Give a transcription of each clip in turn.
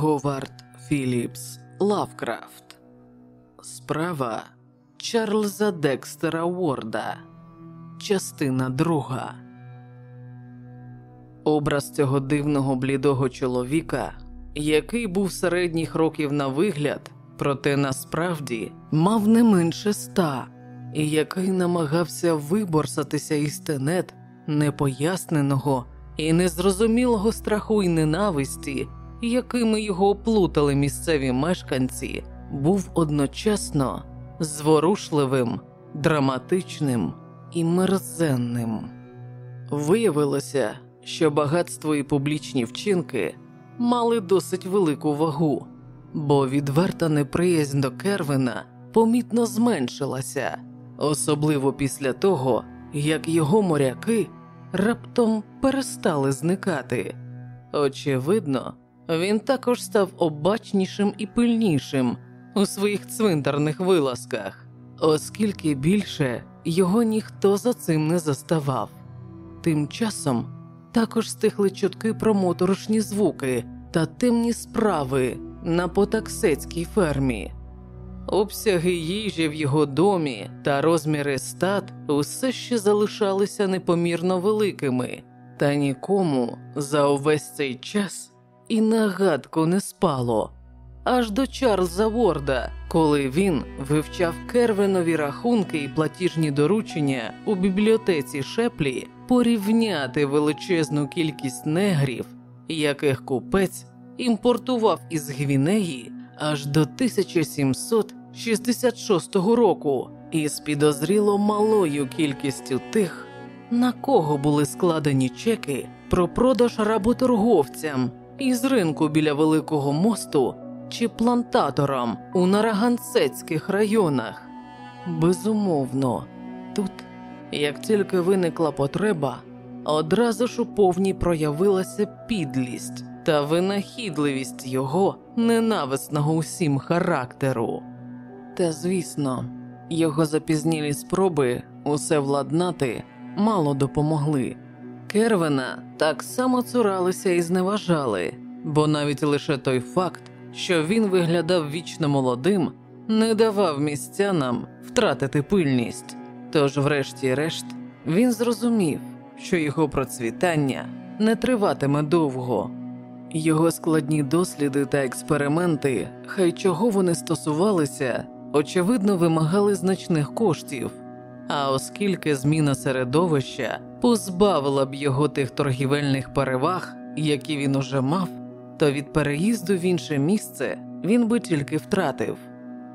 Говард Філіпс Лавкрафт. Справа Чарльза Декстера Уорда. Частина друга. Образ цього дивного блідого чоловіка, який був середніх років на вигляд, проте насправді мав не менше ста, і який намагався виборсатися із тенет непоясненого і незрозумілого страху й ненависті якими його оплутали місцеві мешканці, був одночасно зворушливим, драматичним і мерзенним. Виявилося, що багатство і публічні вчинки мали досить велику вагу, бо відверта неприязнь до Кервина помітно зменшилася, особливо після того, як його моряки раптом перестали зникати. Очевидно, він також став обачнішим і пильнішим у своїх цвинтарних вилазках, оскільки більше його ніхто за цим не заставав. Тим часом також стихли чутки про моторошні звуки та темні справи на потаксецькій фермі. Обсяги їжі в його домі та розміри стат усе ще залишалися непомірно великими, та нікому за увесь цей час і нагадку не спало. Аж до Чарльза Ворда, коли він вивчав кервенові рахунки і платіжні доручення у бібліотеці Шеплі порівняти величезну кількість негрів, яких купець імпортував із Гвінеї аж до 1766 року, із підозріло малою кількістю тих, на кого були складені чеки про продаж работорговцям із ринку біля Великого мосту чи плантаторам у Нарагансецьких районах. Безумовно, тут, як тільки виникла потреба, одразу ж у повній проявилася підлість та винахідливість його ненависного усім характеру. Та, звісно, його запізнілі спроби усе владнати мало допомогли. Кервена так само цуралися і зневажали, бо навіть лише той факт, що він виглядав вічно молодим, не давав містянам втратити пильність. Тож, врешті-решт, він зрозумів, що його процвітання не триватиме довго. Його складні досліди та експерименти, хай чого вони стосувалися, очевидно, вимагали значних коштів. А оскільки зміна середовища позбавила б його тих торгівельних переваг, які він уже мав, то від переїзду в інше місце він би тільки втратив.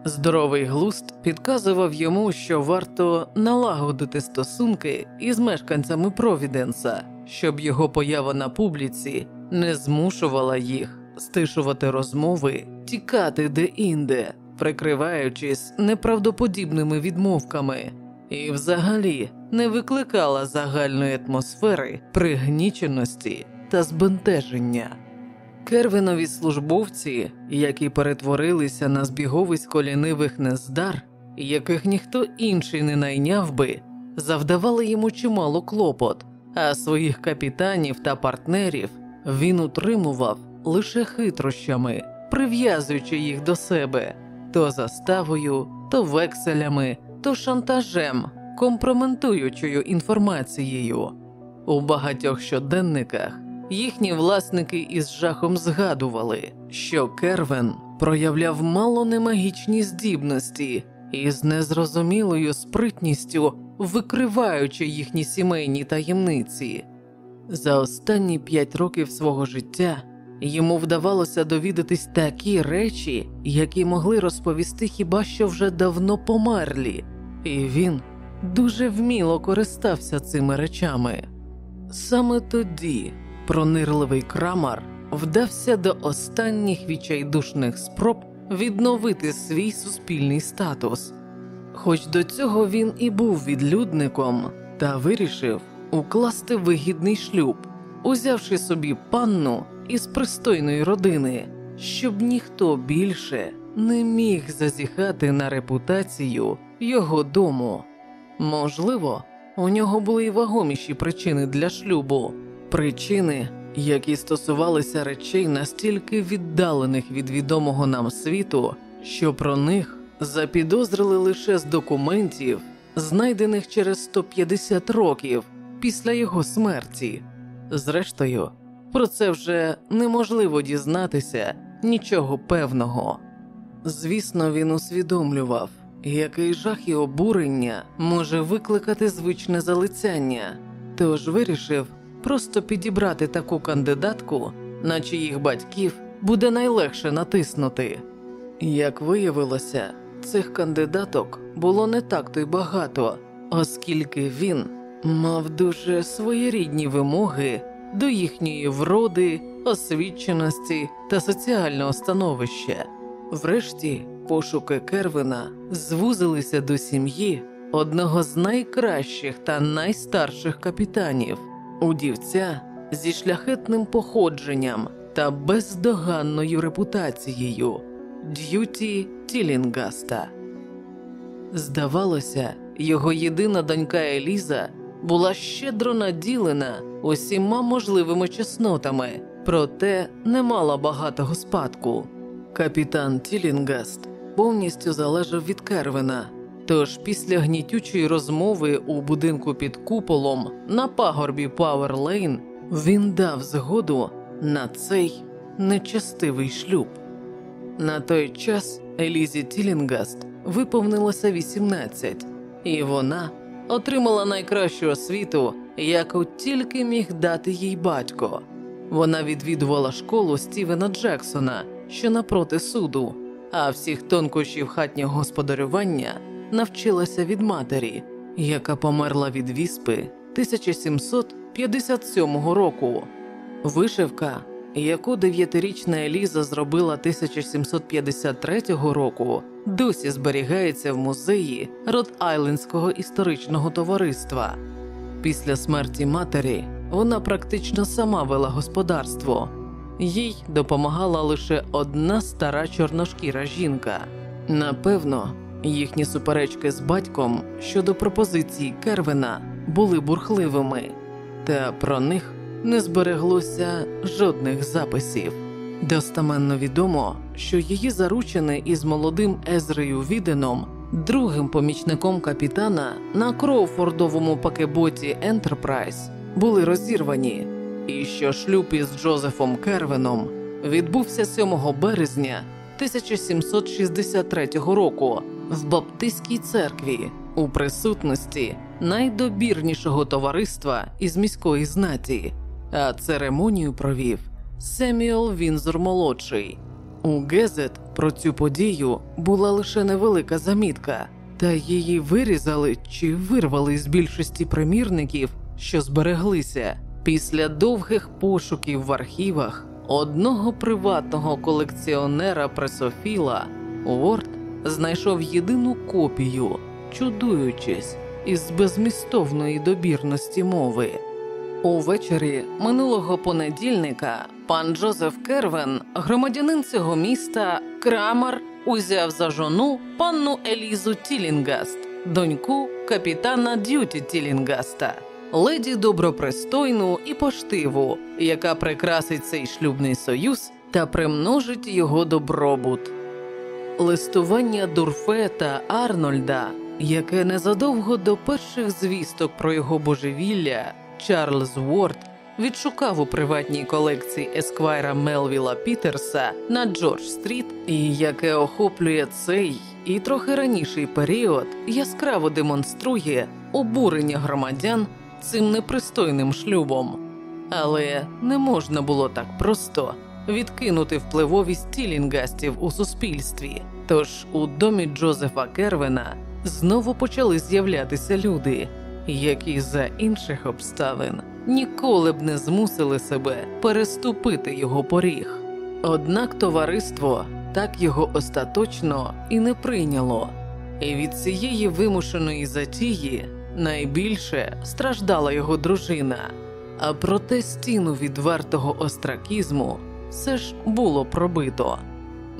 Здоровий глуст підказував йому, що варто налагодити стосунки із мешканцями Провіденса, щоб його поява на публіці не змушувала їх стишувати розмови, тікати де-інде, прикриваючись неправдоподібними відмовками і, взагалі, не викликала загальної атмосфери пригніченості та збентеження. Кервинові службовці, які перетворилися на збіговисько лінивих нездар, яких ніхто інший не найняв би, завдавали йому чимало клопот, а своїх капітанів та партнерів він утримував лише хитрощами, прив'язуючи їх до себе то заставою, то векселями, то шантажем, компроментуючою інформацією. У багатьох щоденниках їхні власники із жахом згадували, що Кервен проявляв мало немагічні здібності і з незрозумілою спритністю викриваючи їхні сімейні таємниці. За останні п'ять років свого життя йому вдавалося довідатись такі речі, які могли розповісти хіба що вже давно померлі, і він дуже вміло користався цими речами. Саме тоді пронирливий крамар вдався до останніх відчайдушних спроб відновити свій суспільний статус. Хоч до цього він і був відлюдником, та вирішив укласти вигідний шлюб, узявши собі панну із пристойної родини, щоб ніхто більше не міг зазіхати на репутацію його дому. Можливо, у нього були й вагоміші причини для шлюбу, причини, які стосувалися речей настільки віддалених від відомого нам світу, що про них запідозрили лише з документів, знайдених через 150 років після його смерті. Зрештою, про це вже неможливо дізнатися нічого певного. Звісно, він усвідомлював, який жах і обурення може викликати звичне залицяння, тож вирішив просто підібрати таку кандидатку, на чиїх батьків буде найлегше натиснути. Як виявилося, цих кандидаток було не так то й багато, оскільки він мав дуже своєрідні вимоги до їхньої вроди, освіченості та соціального становища. Врешті пошуки Кервена звузилися до сім'ї одного з найкращих та найстарших капітанів, удівця зі шляхетним походженням та бездоганною репутацією Д'юті Тілінгаста. Здавалося, його єдина донька Еліза була щедро наділена усіма можливими чеснотами, проте не мала багатого спадку. Капітан Тілінгаст повністю залежав від Кервена, тож після гнітючої розмови у будинку під куполом на пагорбі Пауер Лейн він дав згоду на цей нечестивий шлюб. На той час Елізі Тілінгаст виповнилося 18, і вона отримала найкращу освіту, яку тільки міг дати їй батько. Вона відвідувала школу Стівена Джексона, що напроти суду, а всіх тонкощів хатнього господарювання навчилася від матері, яка померла від віспи 1757 року. Вишивка, яку дев'ятирічна Еліза зробила 1753 року, досі зберігається в музеї Рот-Айлендського історичного товариства. Після смерті матері вона практично сама вела господарство, їй допомагала лише одна стара чорношкіра жінка. Напевно, їхні суперечки з батьком щодо пропозицій Кервена були бурхливими, та про них не збереглося жодних записів. Достаменно відомо, що її заручений із молодим Езрею Віденом, другим помічником капітана на Кроуфордовому пакеботі Ентерпрайз, були розірвані, і що шлюб із Джозефом Кервеном відбувся 7 березня 1763 року в Баптистській церкві у присутності найдобірнішого товариства із міської знаті, а церемонію провів Семюел Вінзор молодший. У Гезет про цю подію була лише невелика замітка, та її вирізали чи вирвали з більшості примірників, що збереглися після довгих пошуків в архівах одного приватного колекціонера пресофіла. Ворд знайшов єдину копію, чудуючись із безмістовної добірності мови. Увечері минулого понедільника пан Джозеф Кервен, громадянин цього міста, крамар, узяв за жону панну Елізу Тілінгаст, доньку капітана Д'юті Тілінгаста, леді доброчесну і поштиву, яка прикрасить цей шлюбний союз та примножить його добробут. Листування Дурфе та Арнольда, яке незадовго до перших звісток про його божевілля. Чарльз Уорд відшукав у приватній колекції Есквайра Мелвіла Пітерса на Джордж Стріт, і яке охоплює цей і трохи раніший період, яскраво демонструє обурення громадян цим непристойним шлюбом. Але не можна було так просто відкинути впливовість тілінгастів у суспільстві. Тож у домі Джозефа Кервена знову почали з'являтися люди які за інших обставин ніколи б не змусили себе переступити його поріг. Однак товариство так його остаточно і не прийняло, і від цієї вимушеної затії найбільше страждала його дружина, а проте стіну відвертого остракізму все ж було пробито.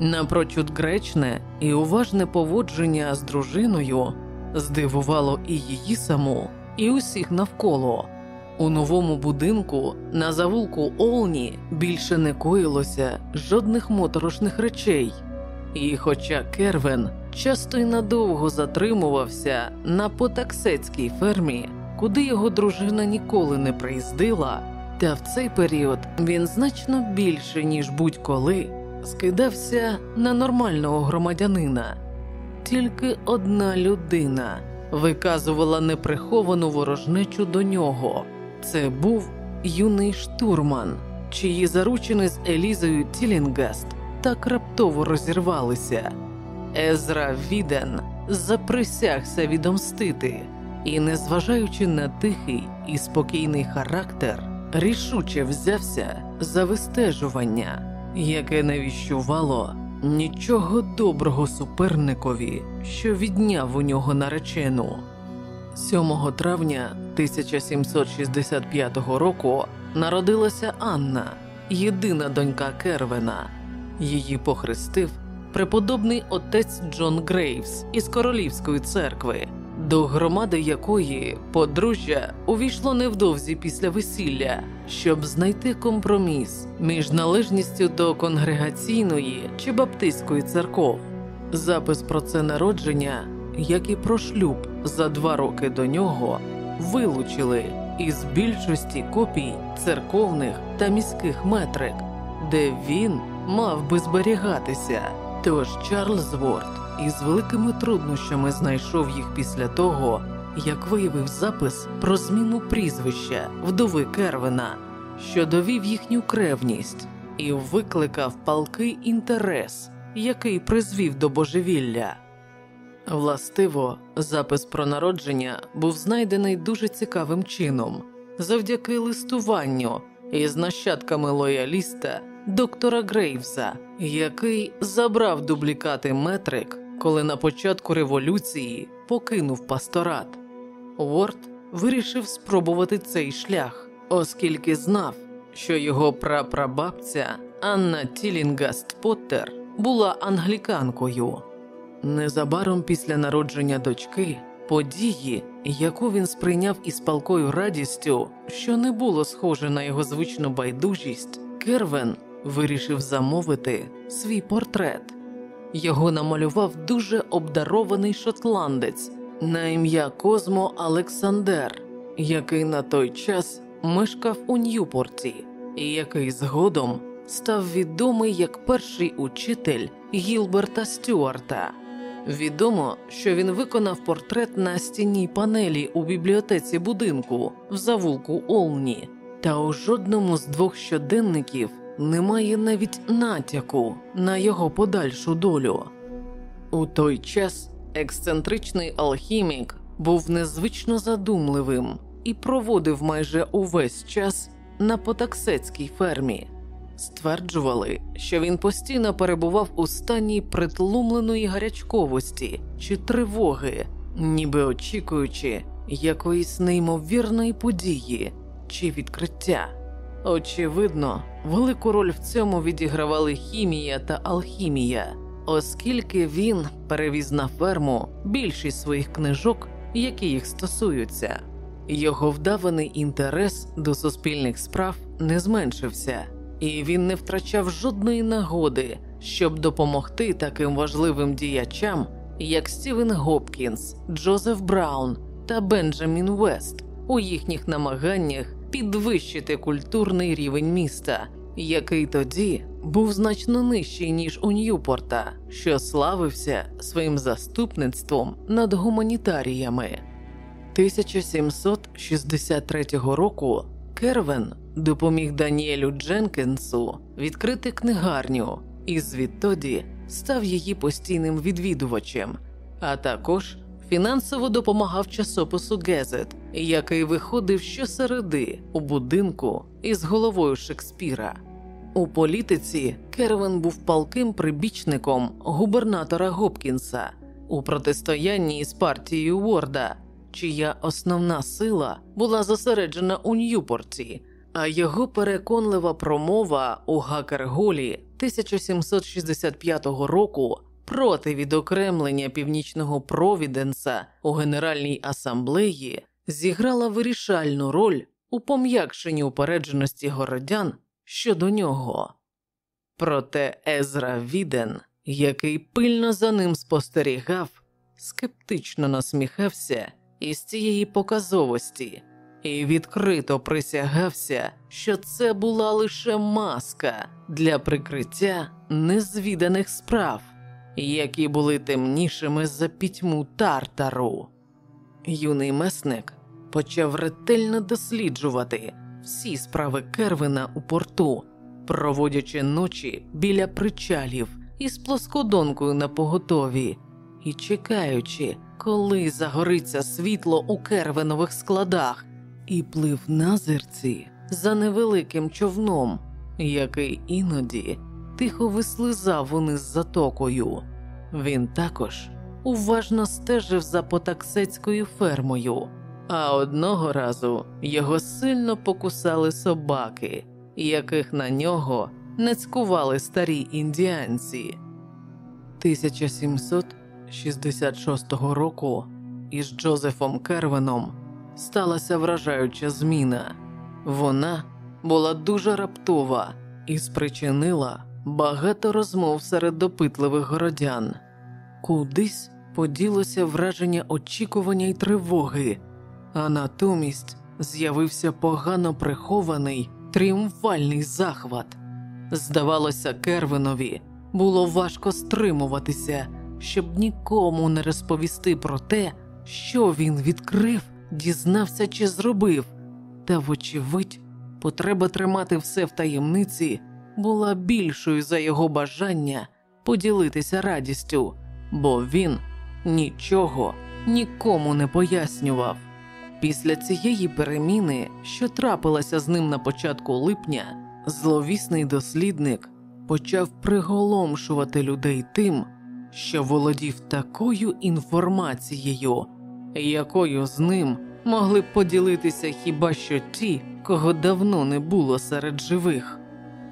Напрочуд гречне і уважне поводження з дружиною здивувало і її саму, і усіх навколо. У новому будинку на завулку Олні більше не коїлося жодних моторошних речей. І хоча Кервен часто й надовго затримувався на потаксецькій фермі, куди його дружина ніколи не приїздила, та в цей період він значно більше, ніж будь-коли, скидався на нормального громадянина. Тільки одна людина виказувала неприховану ворожнечу до нього. Це був юний штурман, чиї заручини з Елізою Тілінгаст так раптово розірвалися. Езра Віден заприсягся відомстити і, незважаючи на тихий і спокійний характер, рішуче взявся за вистежування, яке не віщувало нічого доброго суперникові, що відняв у нього наречену. 7 травня 1765 року народилася Анна, єдина донька Кервена. Її похрестив преподобний отець Джон Грейвс із королівської церкви, до громади якої подружжя увійшло невдовзі після весілля, щоб знайти компроміс між належністю до конгрегаційної чи баптистської церков. Запис про це народження, як і про шлюб за два роки до нього, вилучили із більшості копій церковних та міських метрик, де він мав би зберігатися. Тож Чарльз Ворд із великими труднощами знайшов їх після того, як виявив запис про зміну прізвища вдови Кервена, що довів їхню кревність і викликав палкий інтерес, який призвів до божевілля. Властиво, запис про народження був знайдений дуже цікавим чином завдяки листуванню із нащадками лояліста доктора Грейвса, який забрав дублікати метрик, коли на початку революції покинув пасторат. Уорд вирішив спробувати цей шлях, оскільки знав, що його прапрабабця Анна Тілінгаст Поттер була англіканкою. Незабаром після народження дочки, події, яку він сприйняв із палкою радістю, що не було схоже на його звичну байдужість, Кервен вирішив замовити свій портрет. Його намалював дуже обдарований шотландець на ім'я Козмо Олександр, який на той час мешкав у Ньюпорті, і який згодом став відомий як перший учитель Гілберта Стюарта. Відомо, що він виконав портрет на стінній панелі у бібліотеці будинку в завулку Олні, та у жодному з двох щоденників немає навіть натяку на його подальшу долю. У той час ексцентричний алхімік був незвично задумливим і проводив майже увесь час на потаксецькій фермі. Стверджували, що він постійно перебував у стані притлумленої гарячковості чи тривоги, ніби очікуючи якоїсь неймовірної події чи відкриття. Очевидно, велику роль в цьому відігравали хімія та алхімія, оскільки він перевіз на ферму більшість своїх книжок, які їх стосуються. Його вдаваний інтерес до суспільних справ не зменшився, і він не втрачав жодної нагоди, щоб допомогти таким важливим діячам, як Стівен Гопкінс, Джозеф Браун та Бенджамін Вест у їхніх намаганнях підвищити культурний рівень міста, який тоді був значно нижчий ніж у Ньюпорта, що славився своїм заступництвом над гуманітаріями. 1763 року Кервен допоміг Даніелю Дженкінсу відкрити книгарню і звідтоді став її постійним відвідувачем, а також фінансово допомагав часопису Гезет, який виходив щосереди у будинку із головою Шекспіра. У політиці Кервен був палким прибічником губернатора Гопкінса у протистоянні із партією Уорда, чия основна сила була зосереджена у Ньюпорті, а його переконлива промова у Гакерголі 1765 року проти відокремлення північного Провіденса у Генеральній асамблеї зіграла вирішальну роль у пом'якшенні упередженості городян щодо нього. Проте Езра Віден, який пильно за ним спостерігав, скептично насміхався із цієї показовості і відкрито присягався, що це була лише маска для прикриття незвіданих справ, які були темнішими за пітьму тартару. Юний месник почав ретельно досліджувати всі справи Кервина у порту, проводячи ночі біля причалів із плоскодонкою на поготові і чекаючи, коли загориться світло у кервенових складах, і плив на зерці за невеликим човном, який іноді тихо вислизав униз затокою. Він також уважно стежив за потаксецькою фермою, а одного разу його сильно покусали собаки, яких на нього не цькували старі індіанці. 1766 року із Джозефом Кервеном сталася вражаюча зміна. Вона була дуже раптова і спричинила багато розмов серед допитливих городян. Кудись поділося враження очікування й тривоги, а натомість з'явився погано прихований тріумфальний захват. Здавалося, Кервинові було важко стримуватися, щоб нікому не розповісти про те, що він відкрив, дізнався чи зробив, та, вочевидь, потреба тримати все в таємниці була більшою за його бажання поділитися радістю, бо він нічого нікому не пояснював. Після цієї переміни, що трапилася з ним на початку липня, зловісний дослідник почав приголомшувати людей тим, що володів такою інформацією, якою з ним могли б поділитися хіба що ті, кого давно не було серед живих.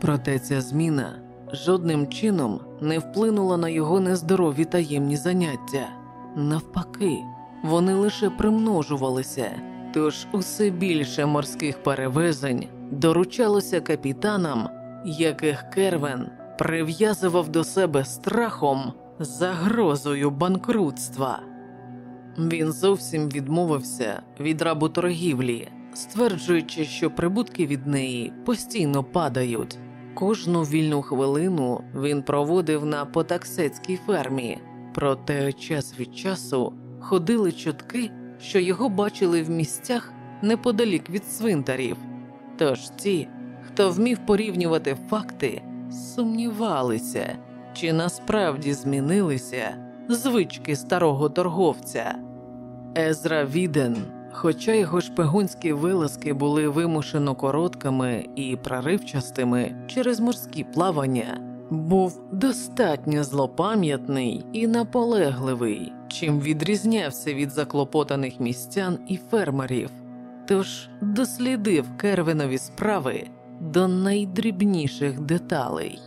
Проте ця зміна жодним чином не вплинула на його нездорові таємні заняття. Навпаки, вони лише примножувалися, тож усе більше морських перевезень доручалося капітанам, яких Кервен прив'язував до себе страхом загрозою банкрутства. Він зовсім відмовився від работоргівлі, стверджуючи, що прибутки від неї постійно падають. Кожну вільну хвилину він проводив на потаксецькій фермі, проте час від часу ходили чутки, що його бачили в місцях неподалік від свинтарів. Тож ті, хто вмів порівнювати факти, сумнівалися, чи насправді змінилися звички старого торговця. Езра Віден, хоча його шпигунські вилазки були вимушено короткими і проривчастими через морські плавання, був достатньо злопам'ятний і наполегливий, чим відрізнявся від заклопотаних містян і фермерів, тож дослідив Кервинові справи до найдрібніших деталей.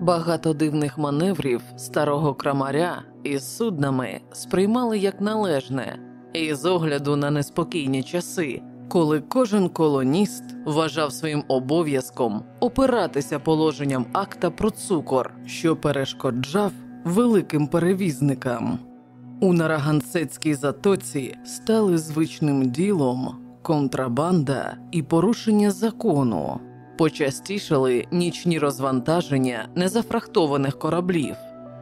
Багато дивних маневрів старого крамаря із суднами сприймали як належне, і з огляду на неспокійні часи, коли кожен колоніст вважав своїм обов'язком опиратися положенням акта про цукор, що перешкоджав великим перевізникам. У Нарагансецькій затоці стали звичним ділом контрабанда і порушення закону. Почастішали нічні розвантаження незафрахтованих кораблів,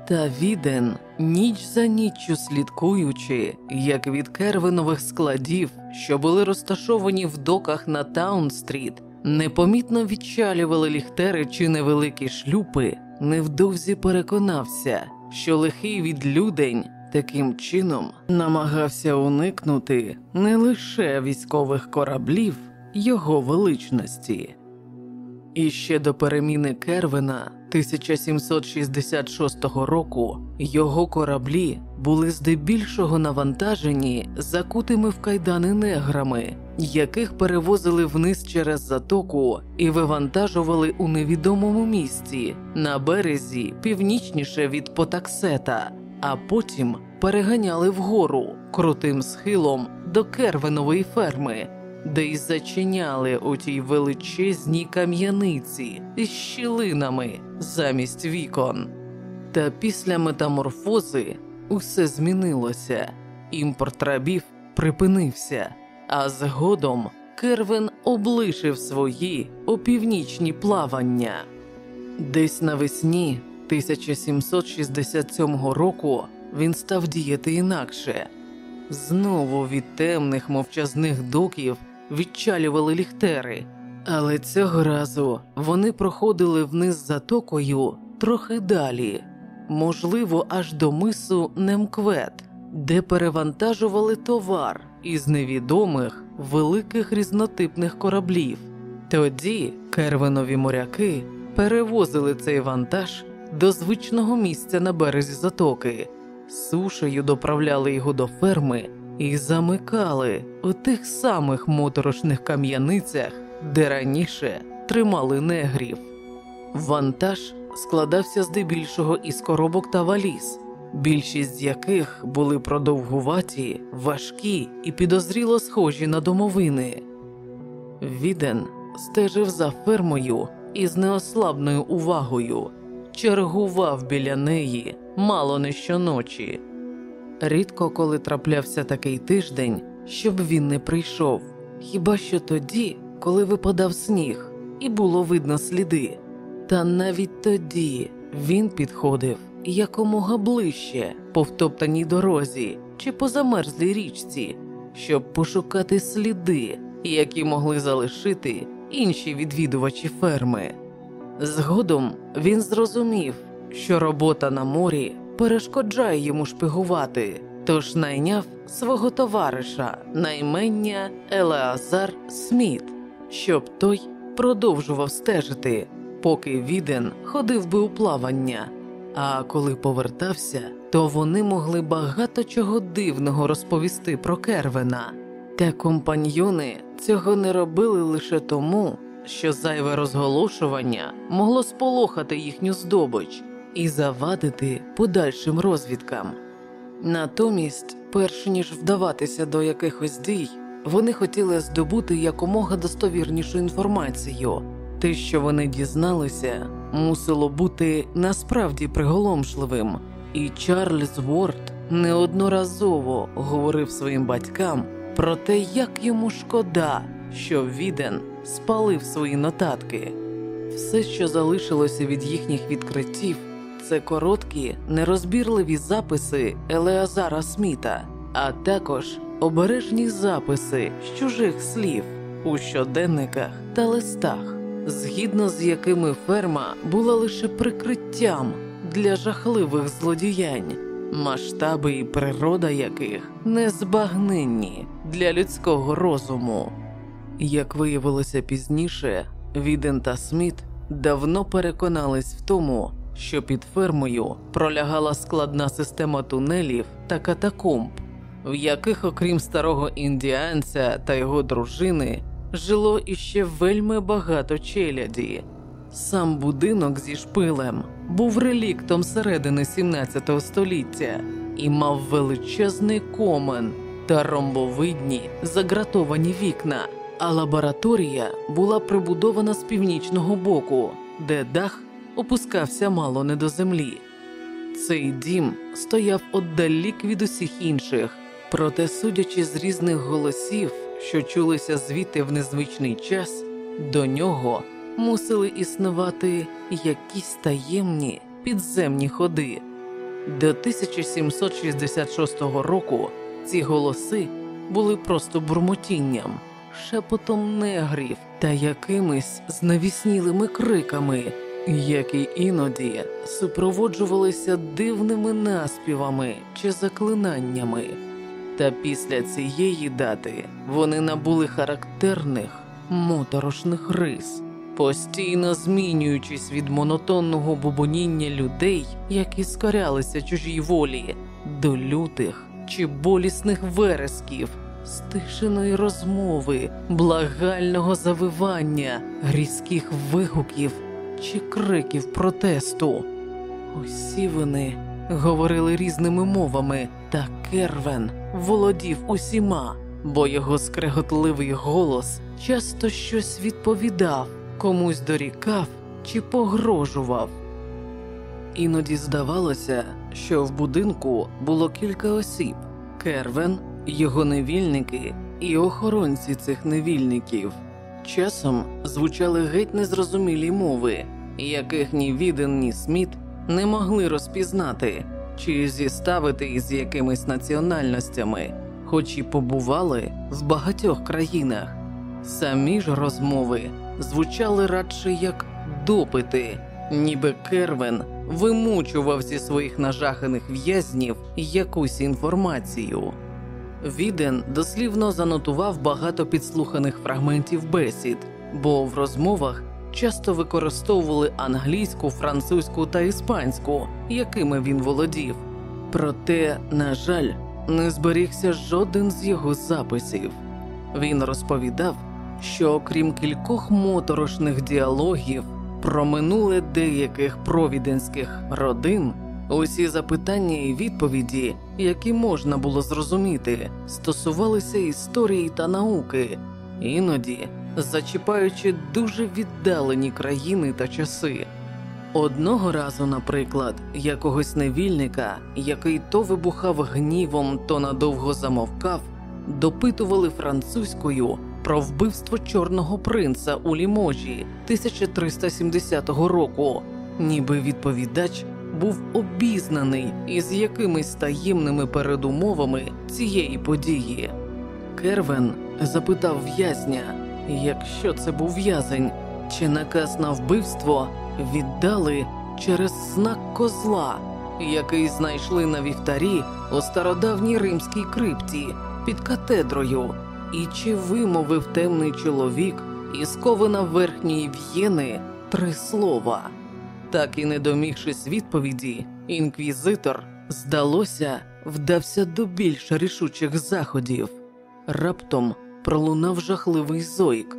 та Віден, ніч за ніччю слідкуючи, як від кервенових складів, що були розташовані в доках на Таун-стріт, непомітно відчалювали ліхтери чи невеликі шлюпи, невдовзі переконався, що лихий відлюдень таким чином намагався уникнути не лише військових кораблів його величності. І ще до переміни Кервена 1766 року його кораблі були здебільшого навантажені закутими в кайдани неграми, яких перевозили вниз через затоку і вивантажували у невідомому місці на березі північніше від Потаксета, а потім переганяли вгору крутим схилом до Кервенової ферми де й зачиняли у тій величезній кам'яниці з щілинами замість вікон. Та після метаморфози усе змінилося, імпорт рабів припинився, а згодом Кервен облишив свої опівнічні плавання. Десь навесні 1767 року він став діяти інакше. Знову від темних мовчазних доків відчалювали ліхтери, але цього разу вони проходили вниз затокою трохи далі, можливо, аж до мису Немквет, де перевантажували товар із невідомих великих різнотипних кораблів. Тоді кервенові моряки перевозили цей вантаж до звичного місця на березі затоки, сушею доправляли його до ферми і замикали у тих самих моторошних кам'яницях, де раніше тримали негрів. Вантаж складався здебільшого із коробок та валіз, більшість з яких були продовгуваті, важкі і підозріло схожі на домовини. Віден стежив за фермою із неослабною увагою, чергував біля неї мало не щоночі. Рідко коли траплявся такий тиждень, щоб він не прийшов, хіба що тоді, коли випадав сніг, і було видно сліди. Та навіть тоді він підходив якомога ближче по втоптаній дорозі чи по замерзлій річці, щоб пошукати сліди, які могли залишити інші відвідувачі ферми. Згодом він зрозумів, що робота на морі перешкоджає йому шпигувати, тож найняв свого товариша наймення Елеазар Сміт, щоб той продовжував стежити, поки віден ходив би у плавання. А коли повертався, то вони могли багато чого дивного розповісти про Кервена. Та компаньйони цього не робили лише тому, що зайве розголошування могло сполохати їхню здобич і завадити подальшим розвідкам. Натомість, перш ніж вдаватися до якихось дій, вони хотіли здобути якомога достовірнішу інформацію. Те, що вони дізналися, мусило бути насправді приголомшливим, і Чарльз Ворд неодноразово говорив своїм батькам про те, як йому шкода, що Віден спалив свої нотатки. Все, що залишилося від їхніх відкриттів, це короткі, нерозбірливі записи Елеазара Сміта, а також обережні записи з чужих слів у щоденниках та листах, згідно з якими ферма була лише прикриттям для жахливих злодіянь, масштаби і природа яких незбагненні для людського розуму. Як виявилося пізніше, Віден та Сміт давно переконались в тому, що під фермою пролягала складна система тунелів та катакомб, в яких, окрім старого індіанця та його дружини, жило іще вельми багато челяді. Сам будинок зі шпилем був реліктом середини 17 століття і мав величезний комен та ромбовидні загратовані вікна, а лабораторія була прибудована з північного боку, де дах опускався мало не до землі. Цей дім стояв отдалік від усіх інших, проте, судячи з різних голосів, що чулися звідти в незвичний час, до нього мусили існувати якісь таємні підземні ходи. До 1766 року ці голоси були просто бурмотінням, шепотом негрів та якимись знавіснілими криками, які іноді супроводжувалися дивними наспівами чи заклинаннями. Та після цієї дати вони набули характерних моторошних рис, постійно змінюючись від монотонного бубоніння людей, які скорялися чужій волі, до лютих чи болісних вересків, стишеної розмови, благального завивання, різких вигуків чи криків протесту. Усі вони говорили різними мовами, та Кервен володів усіма, бо його скреготливий голос часто щось відповідав, комусь дорікав чи погрожував. Іноді здавалося, що в будинку було кілька осіб Кервен, його невільники і охоронці цих невільників. Часом звучали геть незрозумілі мови, яких ні Віден, ні Сміт не могли розпізнати чи зіставити із якимись національностями, хоч і побували в багатьох країнах. Самі ж розмови звучали радше як допити, ніби Кервен вимучував зі своїх нажаханих в'язнів якусь інформацію. Віден дослівно занотував багато підслуханих фрагментів бесід, бо в розмовах часто використовували англійську, французьку та іспанську, якими він володів. Проте, на жаль, не зберігся жоден з його записів. Він розповідав, що окрім кількох моторошних діалогів про минуле деяких провіденських родин, усі запитання і відповіді, які можна було зрозуміти, стосувалися історії та науки, іноді зачіпаючи дуже віддалені країни та часи. Одного разу, наприклад, якогось невільника, який то вибухав гнівом, то надовго замовкав, допитували французькою про вбивство чорного принца у Ліможі 1370 року, ніби відповідач був обізнаний із якимись таємними передумовами цієї події. Кервен запитав в'язня, якщо це був в'язень, чи наказ на вбивство віддали через знак козла, який знайшли на вівтарі у стародавній римській крипті під катедрою, і чи вимовив темний чоловік із ковина верхньої в'єни три слова. Так і не домігшись відповіді, інквізитор, здалося, вдався до більш рішучих заходів. Раптом пролунав жахливий зойк.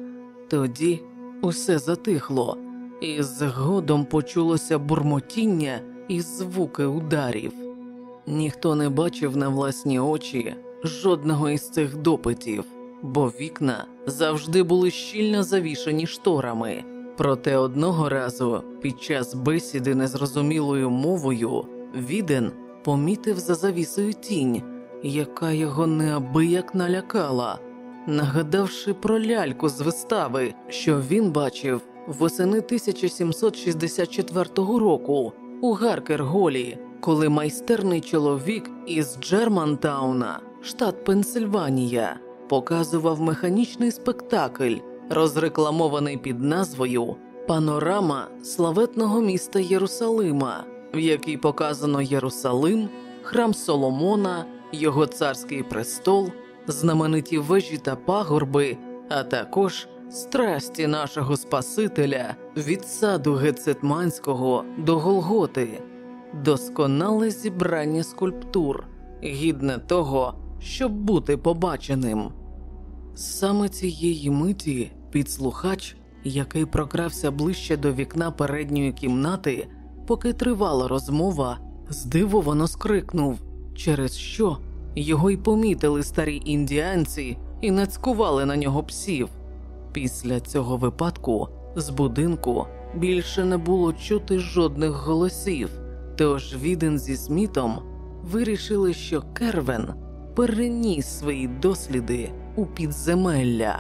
Тоді усе затихло, і згодом почулося бурмотіння і звуки ударів. Ніхто не бачив на власні очі жодного із цих допитів, бо вікна завжди були щільно завішані шторами. Проте одного разу під час бесіди незрозумілою мовою Віден помітив за завісою тінь, яка його неабияк налякала, нагадавши про ляльку з вистави, що він бачив восени 1764 року у Гаркерголі, коли майстерний чоловік із Джермантауна, штат Пенсильванія, показував механічний спектакль розрекламований під назвою Панорама славетного міста Єрусалима, в якій показано Єрусалим, храм Соломона, його царський престол, знамениті вежі та пагорби, а також страсті нашого Спасителя від саду Гецетманського до Голготи, досконале зібрання скульптур, гідне того, щоб бути побаченим. Саме цієї миті підслухач, який прокрався ближче до вікна передньої кімнати, поки тривала розмова, здивовано скрикнув, через що його й помітили старі індіанці і нацькували на нього псів. Після цього випадку з будинку більше не було чути жодних голосів, тож Віден зі Смітом вирішили, що Кервен переніс свої досліди у підземелля.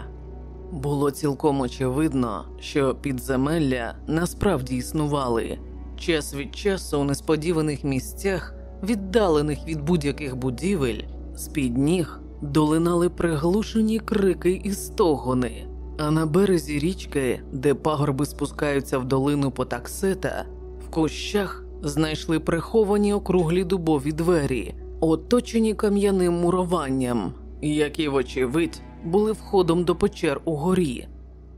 Було цілком очевидно, що підземелля насправді існували час від часу у несподіваних місцях, віддалених від будь-яких будівель, з під ніг долинали приглушені крики і стогони. А на березі річки, де пагорби спускаються в долину Потаксета, в кущах знайшли приховані округлі дубові двері, оточені кам'яним муруванням, які, вочевидь, були входом до печер у горі.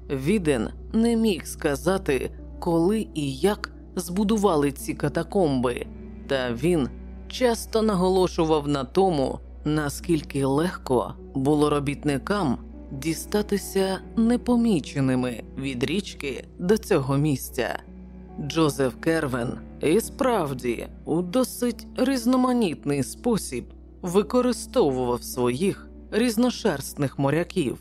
Віден не міг сказати, коли і як збудували ці катакомби, та він часто наголошував на тому, наскільки легко було робітникам дістатися непоміченими від річки до цього місця. Джозеф Кервен і справді у досить різноманітний спосіб використовував своїх різношерстних моряків.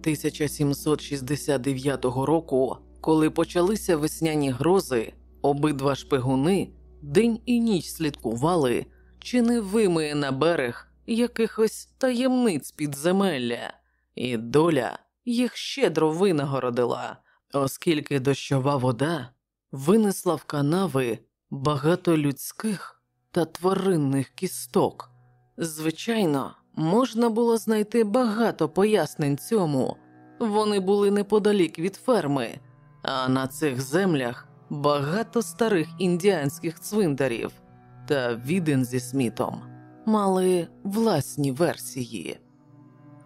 1769 року, коли почалися весняні грози, обидва шпигуни день і ніч слідкували, чи не вимиє на берег якихось таємниць підземелля, і доля їх щедро винагородила, оскільки дощова вода винесла в канави багато людських та тваринних кісток. Звичайно, можна було знайти багато пояснень цьому. Вони були неподалік від ферми, а на цих землях багато старих індіанських цвинтарів та віден зі Смітом мали власні версії.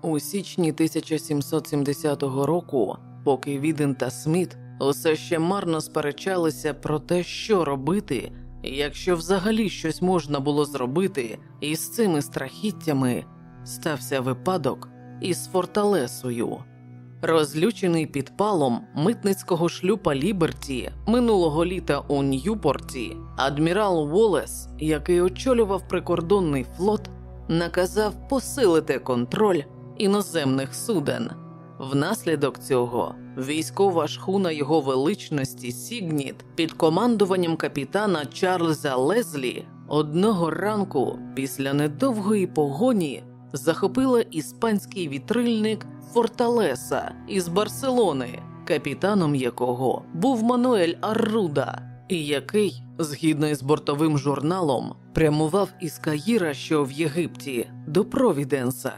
У січні 1770 року, поки Віден та Сміт усе ще марно сперечалися про те, що робити, якщо взагалі щось можна було зробити із цими страхіттями, стався випадок із форталесою. Розлючений підпалом митницького шлюпа Ліберті минулого літа у Ньюпорті, адмірал Волес, який очолював прикордонний флот, наказав посилити контроль іноземних суден. Внаслідок цього військова шхуна його величності Сігніт під командуванням капітана Чарльза Лезлі одного ранку після недовгої погоні захопила іспанський вітрильник Форталеса із Барселони, капітаном якого був Мануель Арруда, і який, згідно із бортовим журналом, прямував із Каїра, що в Єгипті, до Провіденса.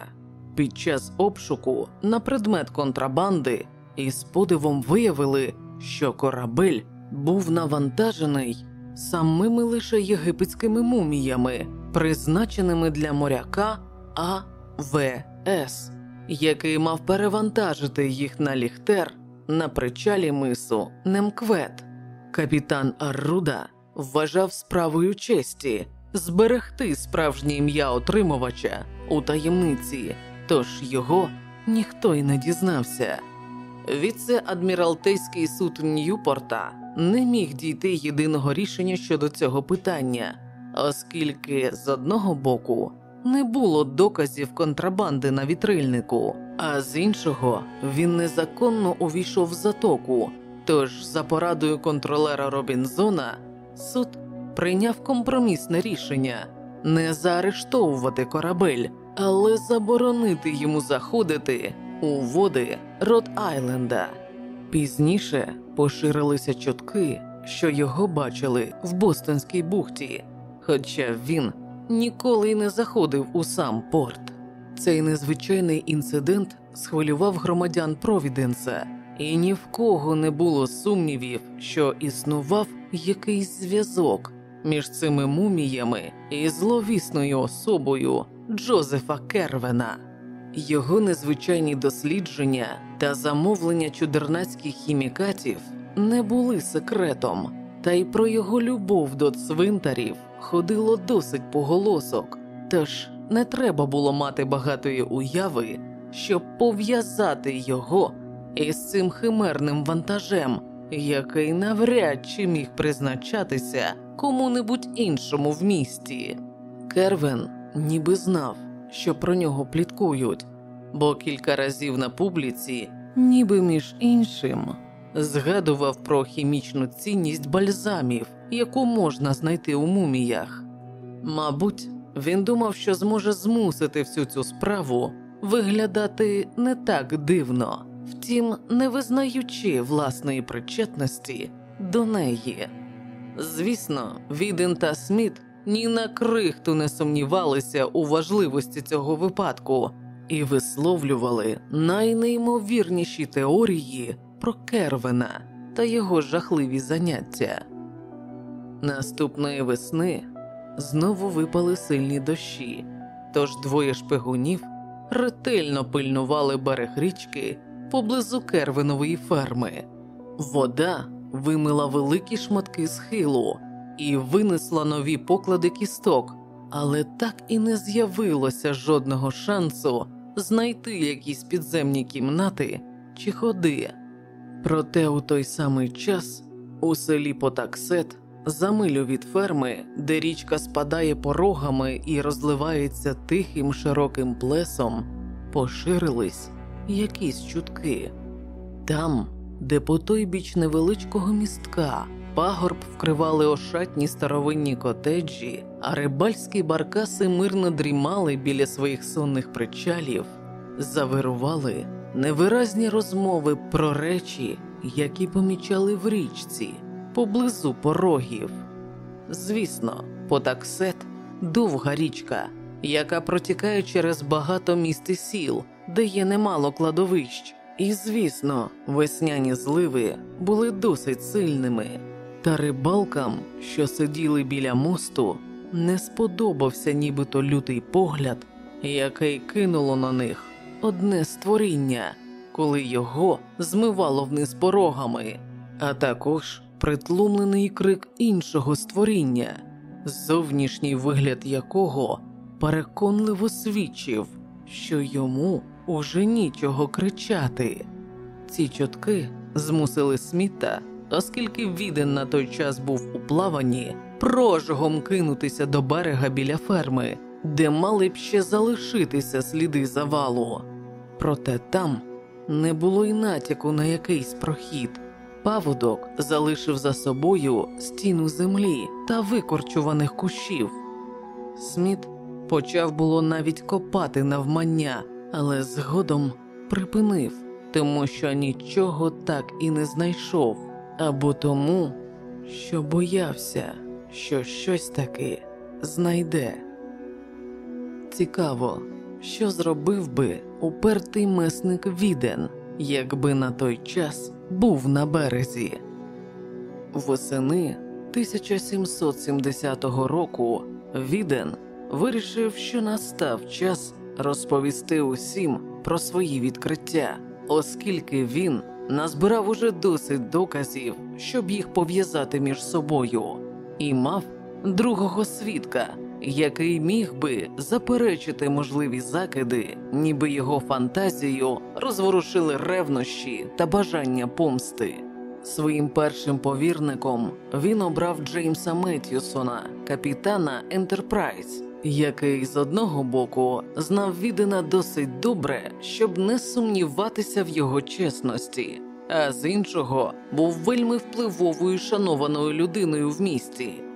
Під час обшуку на предмет контрабанди із подивом виявили, що корабель був навантажений самими лише єгипетськими муміями, призначеними для моряка АВС, який мав перевантажити їх на ліхтер на причалі мису Немквет. Капітан Арруда вважав справою честі зберегти справжнє ім'я отримувача у таємниці, тож його ніхто й не дізнався. Віце-адміралтейський суд Ньюпорта не міг дійти єдиного рішення щодо цього питання, оскільки з одного боку не було доказів контрабанди на вітрильнику, а з іншого він незаконно увійшов в затоку. Тож, за порадою контролера Робінзона, суд прийняв компромісне рішення не заарештовувати корабель, але заборонити йому заходити у води Рот Айленда. Пізніше поширилися чутки, що його бачили в Бостонській бухті, хоча він ніколи й не заходив у сам порт. Цей незвичайний інцидент схвилював громадян Провіденса, і ні в кого не було сумнівів, що існував якийсь зв'язок між цими муміями і зловісною особою Джозефа Кервена. Його незвичайні дослідження та замовлення чудернацьких хімікатів не були секретом, та й про його любов до цвинтарів ходило досить поголосок, тож не треба було мати багатої уяви, щоб пов'язати його із цим химерним вантажем, який навряд чи міг призначатися кому-небудь іншому в місті. Кервен ніби знав, що про нього пліткують, бо кілька разів на публіці, ніби між іншим, згадував про хімічну цінність бальзамів, яку можна знайти у муміях. Мабуть, він думав, що зможе змусити всю цю справу виглядати не так дивно, втім, не визнаючи власної причетності до неї. Звісно, Віден та Сміт ні на крихту не сумнівалися у важливості цього випадку і висловлювали найнеймовірніші теорії про Кервена та його жахливі заняття. Наступної весни знову випали сильні дощі, тож двоє шпигунів ретельно пильнували берег річки поблизу Кервенової ферми. Вода вимила великі шматки схилу і винесла нові поклади кісток, але так і не з'явилося жодного шансу знайти якісь підземні кімнати чи ходи. Проте у той самий час у селі Потаксет За милю від ферми, де річка спадає порогами і розливається тихим широким плесом, поширились якісь чутки. Там, де по той біч невеличкого містка пагорб вкривали ошатні старовинні котеджі, а рибальські баркаси мирно дрімали біля своїх сонних причалів, завирували невиразні розмови про речі, які помічали в річці поблизу порогів. Звісно, Потаксет довга річка, яка протікає через багато міст і сіл, де є немало кладовищ. І, звісно, весняні зливи були досить сильними, та рибалкам, що сиділи біля мосту, не сподобався нібито лютий погляд, який кинуло на них одне створіння, коли його змивало вниз порогами, а також притлумлений крик іншого створіння, зовнішній вигляд якого переконливо свідчив, що йому уже нічого кричати. Ці чутки змусили Сміта, оскільки віден на той час був у плаванні, прожогом кинутися до берега біля ферми, де мали б ще залишитися сліди завалу. Проте там не було й натяку на якийсь прохід. Паводок залишив за собою стіну землі та викорчуваних кущів. Сміт почав було навіть копати навмання, але згодом припинив, тому що нічого так і не знайшов, або тому, що боявся, що щось таки знайде. Цікаво, що зробив би упертий месник Віден, якби на той час був на березі. Восени 1770 року Віден вирішив, що настав час розповісти усім про свої відкриття, оскільки він назбирав уже досить доказів, щоб їх пов'язати між собою, і мав другого свідка, який міг би заперечити можливі закиди, ніби його фантазію розворушили ревнощі та бажання помсти. Своїм першим повірником він обрав Джеймса Меттьюсона, капітана Ентерпрайз, який з одного боку знав Відена досить добре, щоб не сумніватися в його чесності, а з іншого був вельми впливовою шанованою людиною в місті.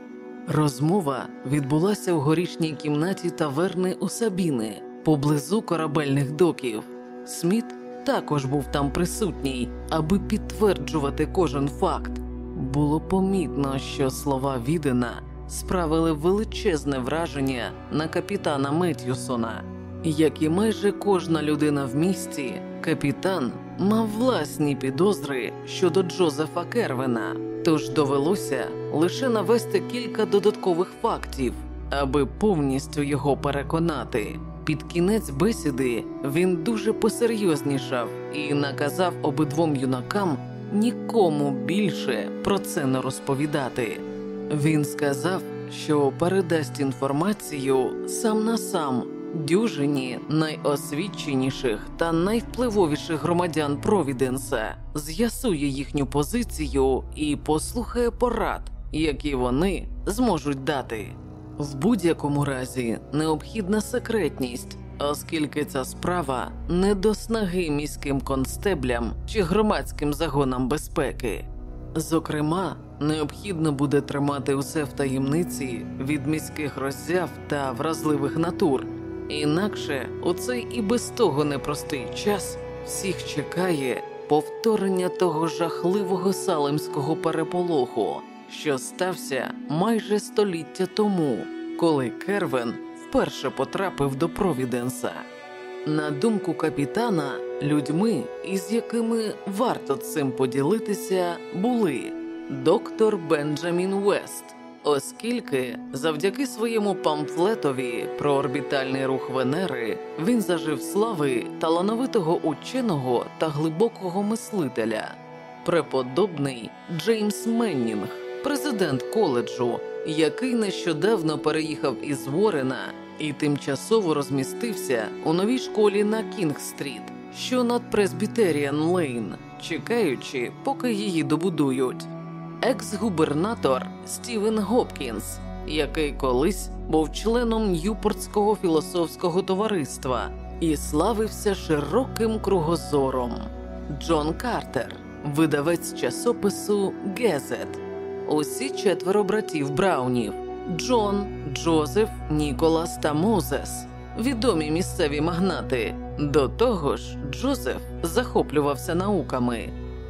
Розмова відбулася в горішній кімнаті таверни у Сабіни поблизу корабельних доків. Сміт також був там присутній, аби підтверджувати кожен факт. Було помітно, що слова Відена справили величезне враження на капітана Меттьюсона. Як і майже кожна людина в місті, капітан мав власні підозри щодо Джозефа Кервена, тож довелося лише навести кілька додаткових фактів, аби повністю його переконати. Під кінець бесіди він дуже посерйознішав і наказав обидвом юнакам нікому більше про це не розповідати. Він сказав, що передасть інформацію сам на сам дюжині найосвіченіших та найвпливовіших громадян Провіденса, з'ясує їхню позицію і послухає порад, які вони зможуть дати. В будь-якому разі необхідна секретність, оскільки ця справа не до снаги міським констеблям чи громадським загонам безпеки. Зокрема, необхідно буде тримати усе в таємниці від міських роззяв та вразливих натур, інакше у цей і без того непростий час всіх чекає повторення того жахливого салемського переполоху, що стався майже століття тому, коли Кервен вперше потрапив до Провіденса. На думку капітана, людьми, із якими варто цим поділитися, були доктор Бенджамін Вест, оскільки завдяки своєму памфлетові про орбітальний рух Венери він зажив слави талановитого ученого та глибокого мислителя, преподобний Джеймс Меннінг, президент коледжу, який нещодавно переїхав із Ворена і тимчасово розмістився у новій школі на Кінг-стріт, що над Пресбітеріан Лейн, чекаючи, поки її добудують. екс-губернатор Стівен Гопкінс, який колись був членом Ньюпортського філософського товариства і славився широким кругозором. Джон Картер, видавець часопису Гезет, усі четверо братів Браунів. Джон, Джозеф, Ніколас та Мозес, відомі місцеві магнати. До того ж, Джозеф захоплювався науками.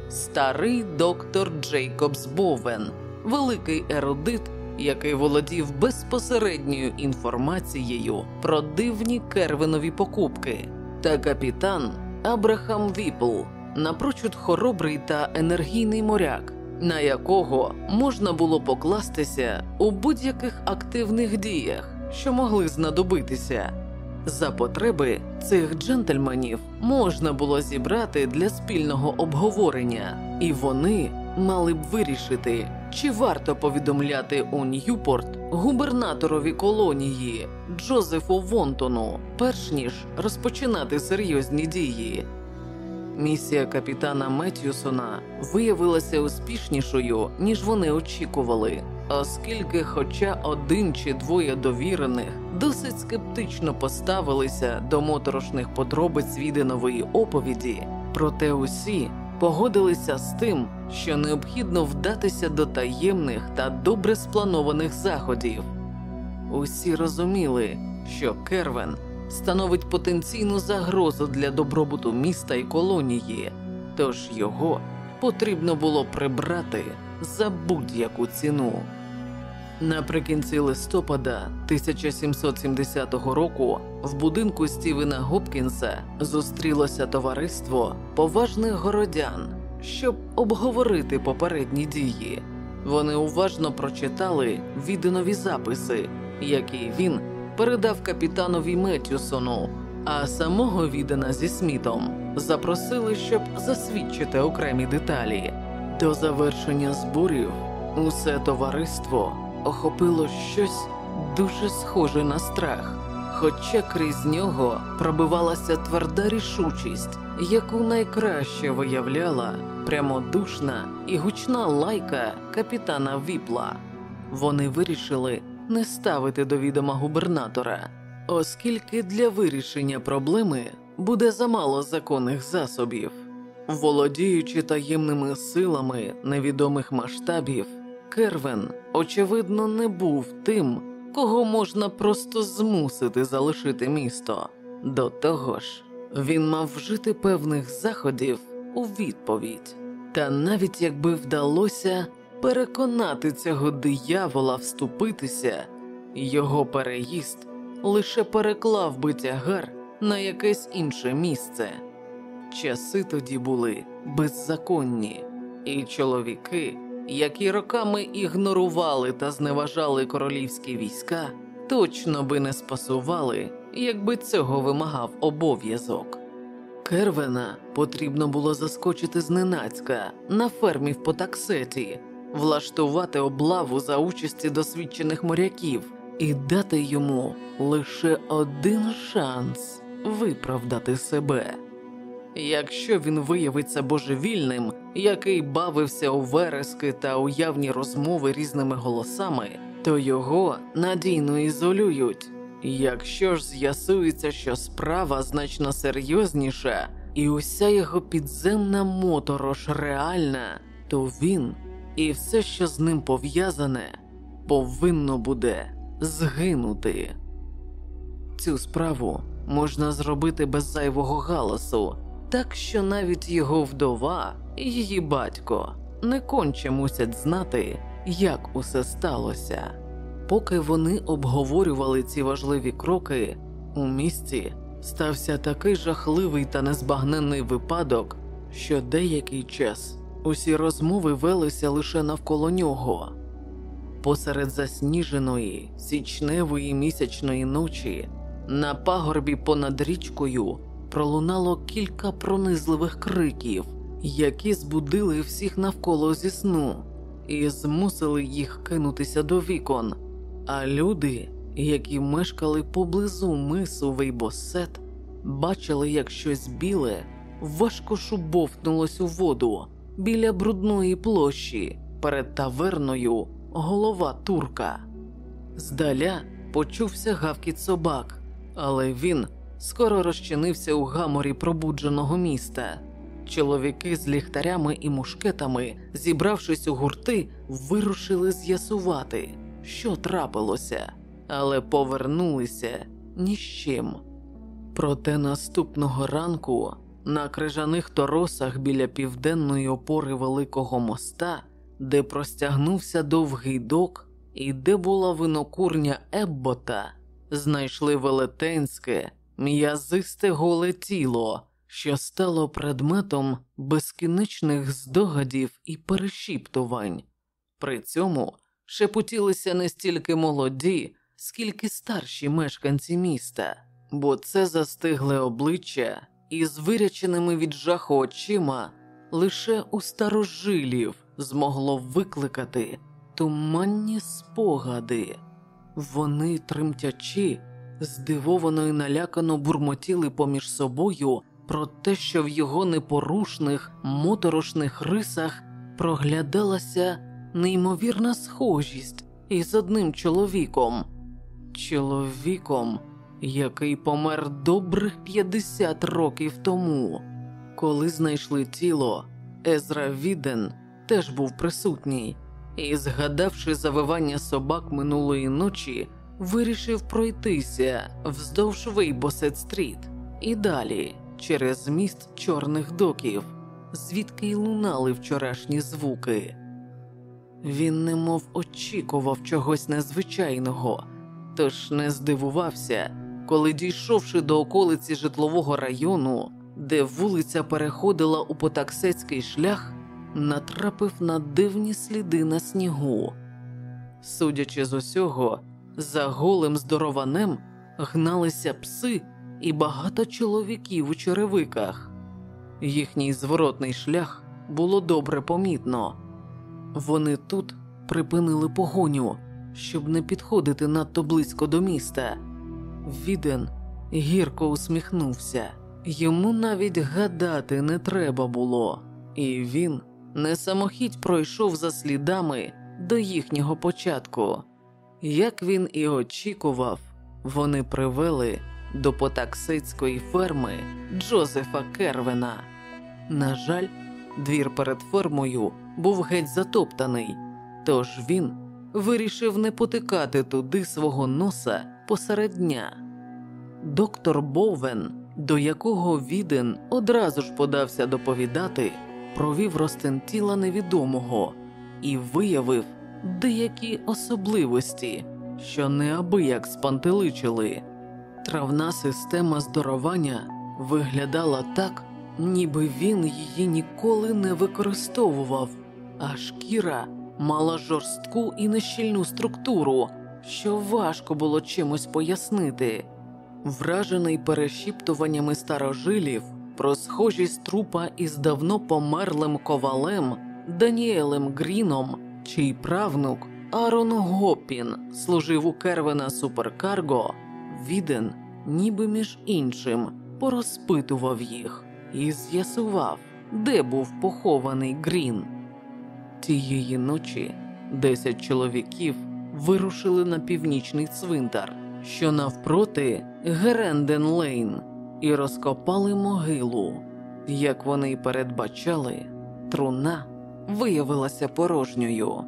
Старий доктор Джейбс Бовен, великий ерудит, який володів безпосередньою інформацією про дивні кервенові покупки, та капітан Абрахам Віпл, напрочуд хоробрий та енергійний моряк, на якого можна було покластися у будь-яких активних діях, що могли знадобитися. За потреби цих джентльменів можна було зібрати для спільного обговорення, і вони мали б вирішити, чи варто повідомляти у Ньюпорт губернаторові колонії Джозефу Вонтону, перш ніж розпочинати серйозні дії. Місія капітана Меттьюсона виявилася успішнішою, ніж вони очікували, оскільки, хоча один чи двоє довірених досить скептично поставилися до моторошних подробиць віденової оповіді, проте усі погодилися з тим, що необхідно вдатися до таємних та добре спланованих заходів. Усі розуміли, що Кервен становить потенційну загрозу для добробуту міста і колонії, тож його потрібно було прибрати за будь-яку ціну. Наприкінці листопада 1770 року в будинку Стівена Гопкінса зустрілося товариство поважних городян, щоб обговорити попередні дії. Вони уважно прочитали віденові записи, які він передав капітанові Меттюсону, а самого відена зі Смітом запросили, щоб засвідчити окремі деталі. До завершення зборів усе товариство охопило щось дуже схоже на страх, хоча крізь нього пробивалася тверда рішучість, яку найкраще виявляла прямодушна і гучна лайка капітана Віпла. Вони вирішили не ставити до відома губернатора, оскільки для вирішення проблеми буде замало законних засобів. Володіючи таємними силами невідомих масштабів, Кервен, очевидно, не був тим, кого можна просто змусити залишити місто. До того ж, він мав вжити певних заходів у відповідь. Та навіть якби вдалося переконати цього диявола вступитися, його переїзд лише переклав би тягар на якесь інше місце. Часи тоді були беззаконні, і чоловіки, які роками ігнорували та зневажали королівські війська, точно би не спасували, якби цього вимагав обов'язок. Кервена потрібно було заскочити зненацька на фермі в Потаксеті, влаштувати облаву за участі досвідчених моряків і дати йому лише один шанс виправдати себе. Якщо він виявиться божевільним, який бавився у верески та уявні розмови різними голосами, то його надійно ізолюють. Якщо ж з'ясується, що справа значно серйозніша, і уся його підземна моторош реальна, то він і все, що з ним пов'язане, повинно буде згинути. Цю справу можна зробити без зайвого галасу, так що навіть його вдова і її батько не конче мусять знати, як усе сталося. Поки вони обговорювали ці важливі кроки, у місті стався такий жахливий та незбагненний випадок, що деякий час усі розмови велися лише навколо нього. Посеред засніженої січневої місячної ночі на пагорбі понад річкою пролунало кілька пронизливих криків, які збудили всіх навколо зі сну і змусили їх кинутися до вікон. А люди, які мешкали поблизу мису Вейбосет, бачили, як щось біле важко шубовтнулось у воду біля брудної площі перед таверною голова турка. Здаля почувся гавкіт собак, але він скоро розчинився у гаморі пробудженого міста. Чоловіки з ліхтарями і мушкетами, зібравшись у гурти, вирушили з'ясувати, що трапилося, але повернулися ні з чим. Проте наступного ранку на крижаних торосах біля південної опори Великого моста, де простягнувся довгий док і де була винокурня Еббота, знайшли велетенське, м'язисте голе тіло, що стало предметом безкінечних здогадів і перешіптувань. При цьому шепотілися не стільки молоді, скільки старші мешканці міста, бо це застигле обличчя із виряченими від жаху очима лише у старожилів змогло викликати туманні спогади. Вони, тремтячи, здивовано і налякано бурмотіли поміж собою про те, що в його непорушних моторошних рисах проглядалася неймовірна схожість із одним чоловіком, чоловіком, який помер добрих 50 років тому. Коли знайшли тіло, Езра Віден теж був присутній і, згадавши завивання собак минулої ночі, вирішив пройтися вздовж Вейбосет стріт і далі через міст чорних доків, звідки й лунали вчорашні звуки. Він немов очікував чогось незвичайного, тож не здивувався, коли, дійшовши до околиці житлового району, де вулиця переходила у потаксецький шлях, натрапив на дивні сліди на снігу. Судячи з усього, за голим здорованем гналися пси і багато чоловіків у черевиках. Їхній зворотний шлях було добре помітно. Вони тут припинили погоню, щоб не підходити надто близько до міста. Віден гірко усміхнувся. Йому навіть гадати не треба було, і він не самохідь пройшов за слідами до їхнього початку. Як він і очікував, вони привели до потаксицької ферми Джозефа Кервена. На жаль, двір перед фермою був геть затоптаний, тож він вирішив не потикати туди свого носа посеред дня. Доктор Бовен, до якого віден одразу ж подався доповідати, провів розтин тіла невідомого і виявив деякі особливості, що неабияк спантеличили. Травна система здоровання виглядала так, ніби він її ніколи не використовував, а шкіра мала жорстку і нещільну структуру, що важко було чимось пояснити. Вражений перешіптуваннями старожилів про схожість трупа із давно померлим ковалем Даніелем Гріном, чий правнук Арон Гоппін служив у Кервена Суперкарго, Віден, ніби між іншим, порозпитував їх і з'ясував, де був похований Грін. Тієї ночі десять чоловіків вирушили на північний цвинтар, що навпроти Геренден Лейн, і розкопали могилу. Як вони й передбачали, труна виявилася порожньою.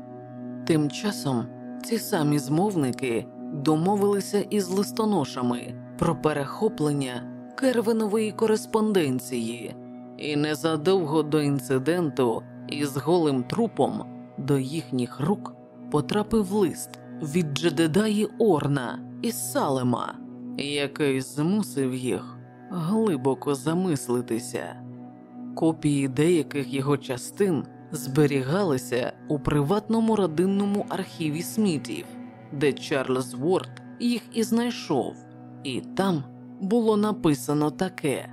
Тим часом ці самі змовники домовилися із листоношами про перехоплення кервенової кореспонденції, і незадовго до інциденту із голим трупом до їхніх рук потрапив лист від Джедедаї Орна із Салема, який змусив їх глибоко замислитися. Копії деяких його частин зберігалися у приватному родинному архіві Смітів, де Чарльз Ворд їх і знайшов, і там було написано таке: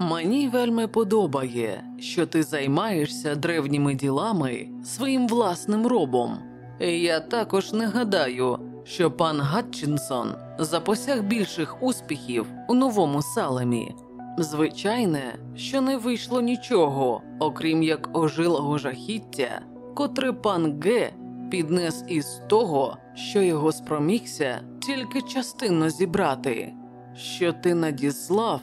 Мені вельми подобає, що ти займаєшся древніми ділами своїм власним робом. Я також не гадаю, що пан Гатчинсон запосяг більших успіхів у новому салемі. Звичайне, що не вийшло нічого, окрім як ожилого жахіття котре пан Г піднес із того, що його спромігся тільки частинно зібрати. Що ти надіслав,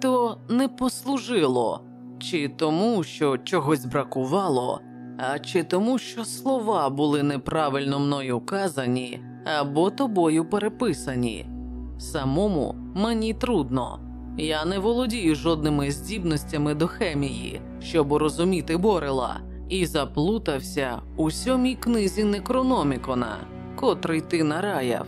то не послужило, чи тому, що чогось бракувало, а чи тому, що слова були неправильно мною казані або тобою переписані. Самому мені трудно. Я не володію жодними здібностями до хемії, щоб розуміти Борела, і заплутався у сьомій книзі Некрономікона, котрий ти нараяв.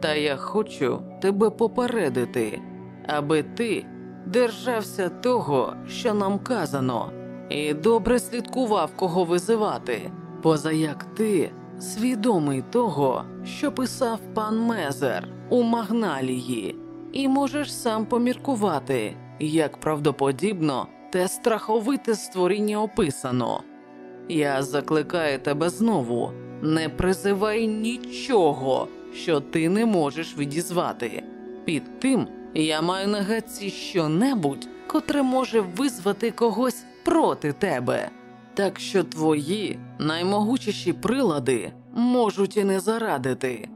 Та я хочу тебе попередити, аби ти держався того, що нам казано, і добре слідкував, кого визивати, позаяк ти свідомий того, що писав пан Мезер у Магналії, і можеш сам поміркувати, як правдоподібно те страховите створіння описано. Я закликаю тебе знову, не призивай нічого, що ти не можеш відізвати. Під тим я маю на гадці що-небудь, котре може визвати когось проти тебе. Так що твої наймогучіші прилади можуть і не зарадити.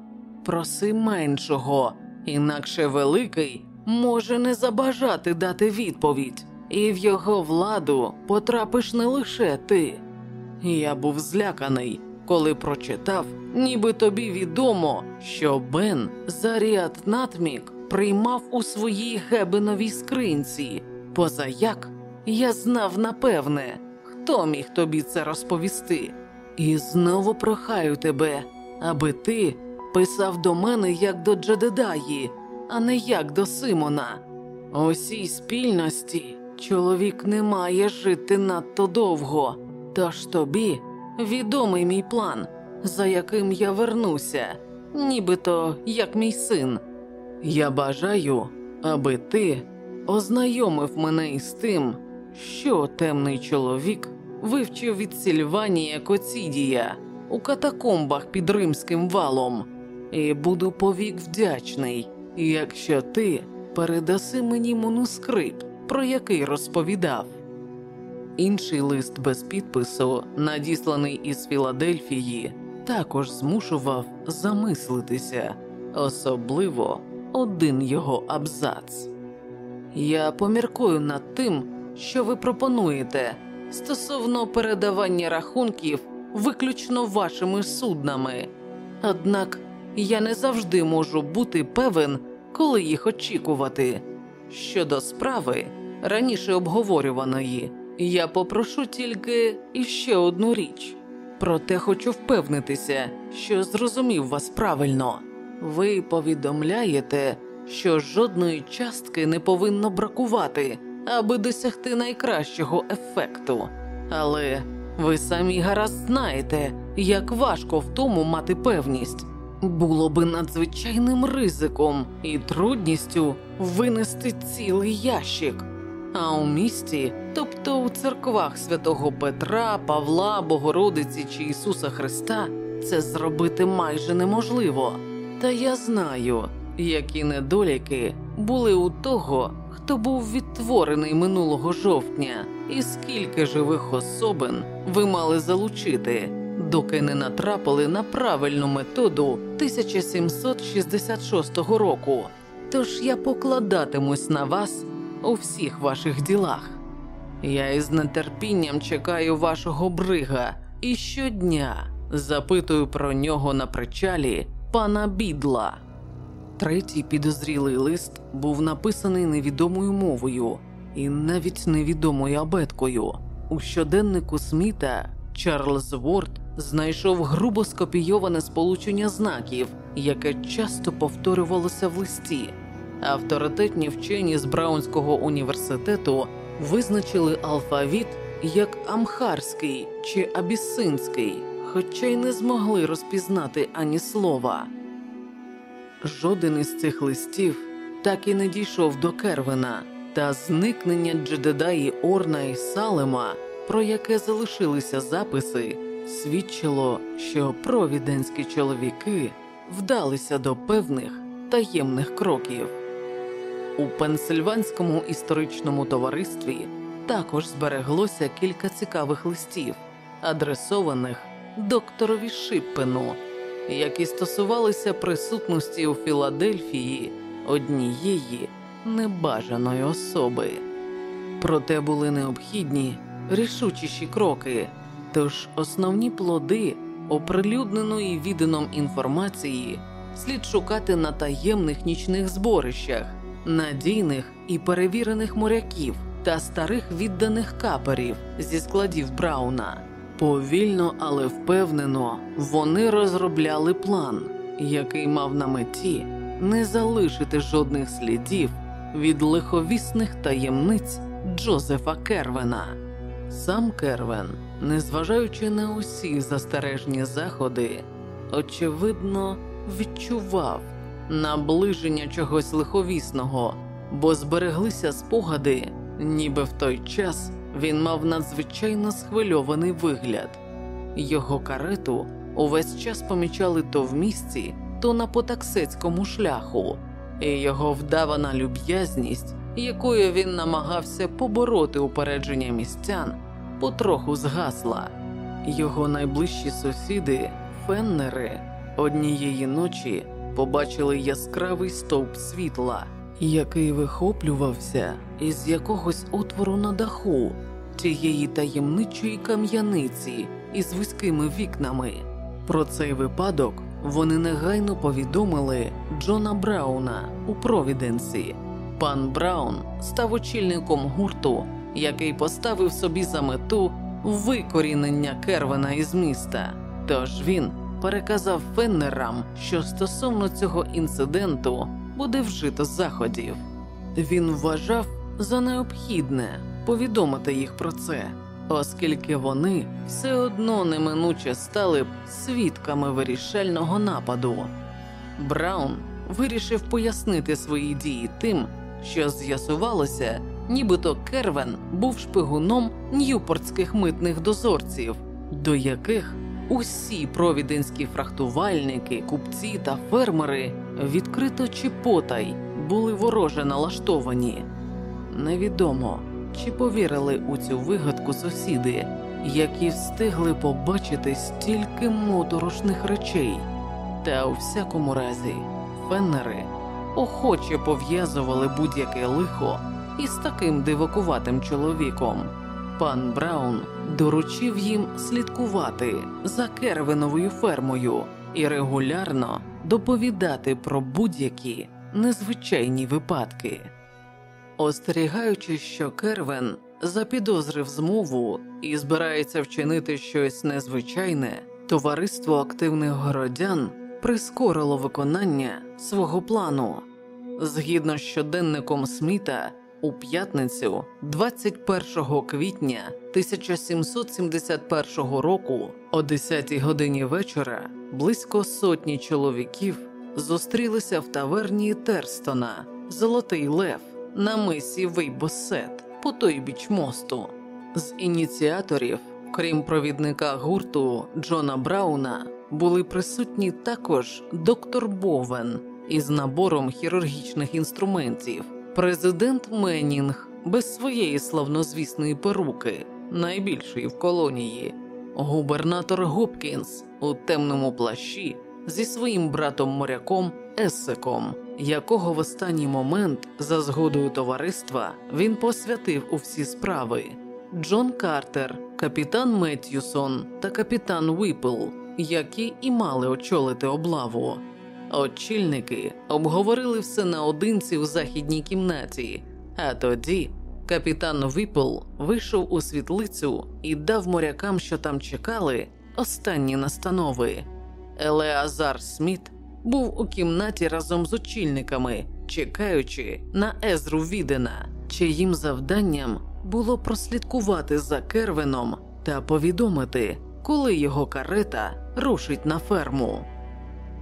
Проси меншого, інакше великий може не забажати дати відповідь, і в його владу потрапиш не лише ти. Я був зляканий, коли прочитав, ніби тобі відомо, що Бен Заріат Натмік приймав у своїй гебеновій скринці. Позаяк я знав напевне, хто міг тобі це розповісти. І знову прохаю тебе, аби ти писав до мене як до Джедедаї, а не як до Симона. У цій спільності чоловік не має жити надто довго, тож тобі відомий мій план, за яким я вернуся, нібито як мій син. Я бажаю, аби ти ознайомив мене із тим, що темний чоловік вивчив від Сільванія Коцідія у катакомбах під римським валом, і буду повік вдячний, якщо ти передаси мені манускрипт, про який розповідав. Інший лист без підпису, надісланий із Філадельфії, також змушував замислитися, особливо один його абзац. Я поміркую над тим, що ви пропонуєте стосовно передавання рахунків виключно вашими суднами. Однак я не завжди можу бути певен, коли їх очікувати. Щодо справи раніше обговорюваної, я попрошу тільки іще одну річ. Проте хочу впевнитися, що зрозумів вас правильно. Ви повідомляєте, що жодної частки не повинно бракувати, аби досягти найкращого ефекту. Але ви самі гаразд знаєте, як важко в тому мати певність. Було би надзвичайним ризиком і трудністю винести цілий ящик. А у місті, тобто у церквах святого Петра, Павла, Богородиці чи Ісуса Христа, це зробити майже неможливо. Та я знаю, які недоліки були у того, хто був відтворений минулого жовтня, і скільки живих особин ви мали залучити, доки не натрапили на правильну методу 1766 року. Тож я покладатимусь на вас у всіх ваших ділах. Я із нетерпінням чекаю вашого брига і щодня запитую про нього на причалі пана бідла. Третій підозрілий лист був написаний невідомою мовою і навіть невідомою абеткою. У щоденнику Сміта Чарльз Ворд знайшов грубо скопійоване сполучення знаків, яке часто повторювалося в листі. Авторитетні вчені з Браунського університету визначили алфавіт як амхарський чи абісинський, хоча й не змогли розпізнати ані слова. Жоден із цих листів так і не дійшов до Кервена, та зникнення Джедедаї Орна і Салема, про яке залишилися записи, свідчило, що провіденські чоловіки вдалися до певних таємних кроків. У Пенсильванському історичному товаристві також збереглося кілька цікавих листів, адресованих докторові Шиппену, які стосувалися присутності у Філадельфії однієї небажаної особи. Проте були необхідні рішучіші кроки, тож основні плоди оприлюдненої відданом інформації слід шукати на таємних нічних зборищах, надійних і перевірених моряків та старих відданих каперів зі складів Брауна. Повільно, але впевнено, вони розробляли план, який мав на меті не залишити жодних слідів від лиховісних таємниць Джозефа Кервена. Сам Кервен, незважаючи на усі застережні заходи, очевидно відчував наближення чогось лиховісного, бо збереглися спогади, ніби в той час він мав надзвичайно схвильований вигляд. Його карету увесь час помічали то в місці, то на потаксецькому шляху, і його вдавана люб'язність, якою він намагався побороти упередження містян, потроху згасла. Його найближчі сусіди, феннери, однієї ночі побачили яскравий стовп світла, який вихоплювався із якогось отвору на даху тієї таємничої кам'яниці із вузькими вікнами. Про цей випадок вони негайно повідомили Джона Брауна у Провіденсі. Пан Браун став очільником гурту, який поставив собі за мету викорінення Кервена із міста. Тож він переказав Феннерам, що стосовно цього інциденту буде вжито заходів. Він вважав за необхідне повідомити їх про це, оскільки вони все одно неминуче стали б свідками вирішального нападу. Браун вирішив пояснити свої дії тим, що з'ясувалося, нібито Кервен був шпигуном ньюпортських митних дозорців, до яких усі провіденські фрахтувальники, купці та фермери відкрито чи потай були вороже налаштовані. Невідомо, чи повірили у цю вигадку сусіди, які встигли побачити стільки моторошних речей, та у всякому разі, феннери охоче пов'язували будь-яке лихо із таким дивакуватим чоловіком. Пан Браун доручив їм слідкувати за Кервеновою фермою і регулярно доповідати про будь-які незвичайні випадки. Остерігаючи, що Кервен запідозрив змову і збирається вчинити щось незвичайне, товариство активних городян прискорило виконання свого плану. Згідно з щоденником Сміта, у п'ятницю, 21 квітня 1771 року, о 10 годині вечора, близько сотні чоловіків зустрілися в таверні Терстона Золотий Лев на мисі Вейбосет по той біч мосту. З ініціаторів, крім провідника гурту Джона Брауна, були присутні також доктор Бовен із набором хірургічних інструментів, президент Меннінг без своєї славнозвісної перуки, найбільшої в колонії, губернатор Гопкінс у темному плащі зі своїм братом моряком Ессеком, якого в останній момент, за згодою товариства, він посвятив у всі справи. Джон Картер, капітан Меттюсон та капітан Віпл, які і мали очолити облаву. Очільники обговорили все наодинці у західній кімнаті, а тоді капітан Віпл вийшов у світлицю і дав морякам, що там чекали, останні настанови. Елеазар Сміт був у кімнаті разом з очільниками, чекаючи на Езру Відена, чиїм завданням було прослідкувати за Кервеном та повідомити, коли його карета рушить на ферму.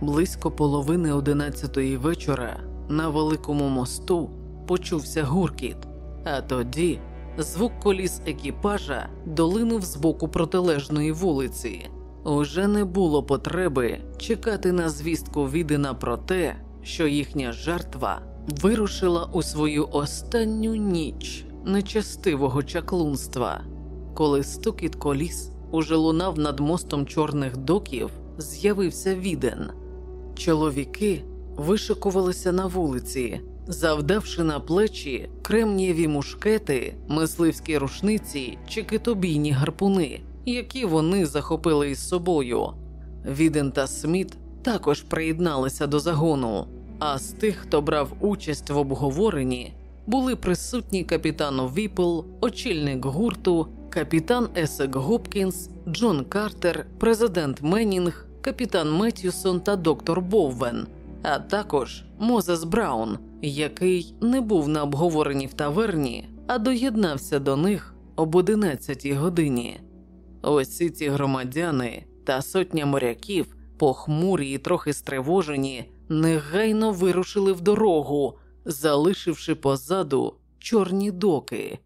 Близько половини одинадцятої вечора на великому мосту почувся гуркіт, а тоді звук коліс екіпажа долинув з боку протилежної вулиці. Уже не було потреби чекати на звістку відина про те, що їхня жертва вирушила у свою останню ніч нечестивого чаклунства, коли стукіт коліс уже лунав над мостом чорних доків, з'явився віден. Чоловіки вишикувалися на вулиці, завдавши на плечі кремнієві мушкети, мисливські рушниці чи китобійні гарпуни, які вони захопили із собою. Віден та Сміт також приєдналися до загону. А з тих, хто брав участь в обговоренні, були присутні капітан Віпл, очільник гурту, капітан Есек Гопкінс, Джон Картер, президент Меннінг, капітан Меттюсон та доктор Боувен, а також Мозес Браун, який не був на обговоренні в таверні, а доєднався до них об 11 годині. Усі ці громадяни та сотня моряків, похмурі і трохи стривожені, негайно вирушили в дорогу, залишивши позаду чорні доки.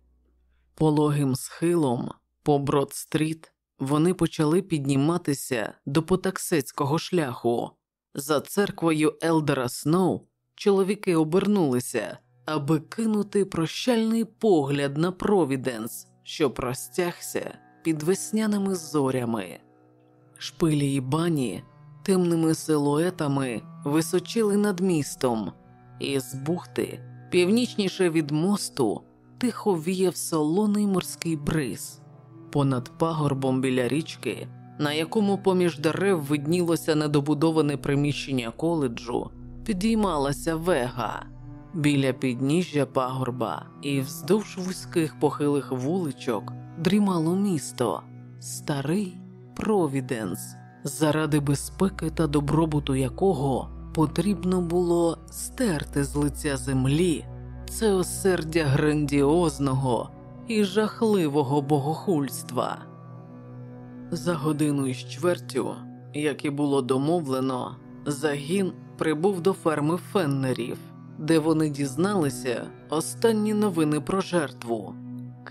Пологим схилом по Брод-стріт вони почали підніматися до потаксетського шляху. За церквою Елдера Сноу чоловіки обернулися, аби кинути прощальний погляд на Провіденс, що простягся під весняними зорями. Шпилі і бані темними силуетами височили над містом, і з бухти, північніше від мосту, тихо віяв солоний морський бриз. Понад пагорбом біля річки, на якому поміж дерев виднілося недобудоване приміщення коледжу, підіймалася вега. Біля підніжжя пагорба і вздовж вузьких похилих вуличок дрімало місто, старий Провіденс, заради безпеки та добробуту якого потрібно було стерти з лиця землі це осердя грандіозного і жахливого богохульства. За годину із чвертю, як і було домовлено, загін прибув до ферми феннерів, де вони дізналися останні новини про жертву.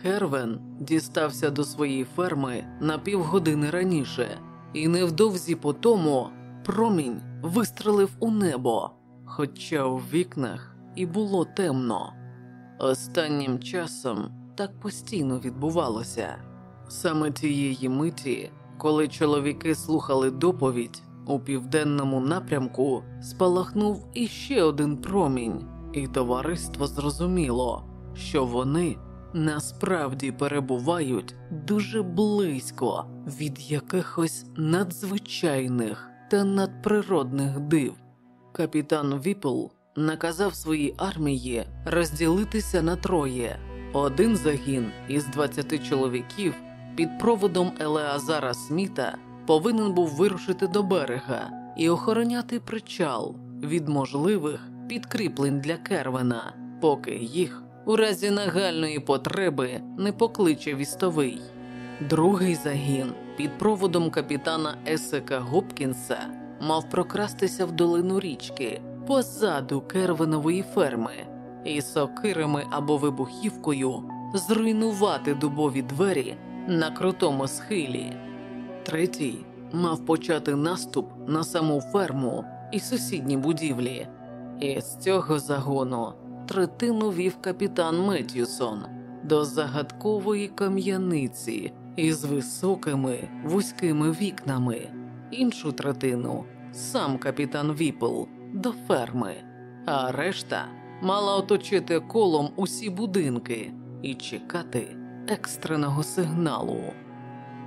Кервен дістався до своєї ферми на півгодини раніше, і невдовзі по тому промінь вистрелив у небо, хоча у вікнах і було темно. Останнім часом так постійно відбувалося. Саме тієї миті, коли чоловіки слухали доповідь, у південному напрямку спалахнув іще один промінь, і товариство зрозуміло, що вони насправді перебувають дуже близько від якихось надзвичайних та надприродних див. Капітан Віпл наказав своїй армії розділитися на троє. Один загін із 20 чоловіків під проводом Елеазара Сміта повинен був вирушити до берега і охороняти причал від можливих підкріплень для Кервена, поки їх у разі нагальної потреби не покличе вістовий. Другий загін під проводом капітана Есека Гопкінса мав прокрастися в долину річки позаду Кервенової ферми і сокирами або вибухівкою зруйнувати дубові двері на крутому схилі. Третій мав почати наступ на саму ферму і сусідні будівлі. І з цього загону третину вів капітан Меттюсон до загадкової кам'яниці із високими вузькими вікнами, іншу третину сам капітан Віпл до ферми, а решта мала оточити колом усі будинки і чекати екстреного сигналу.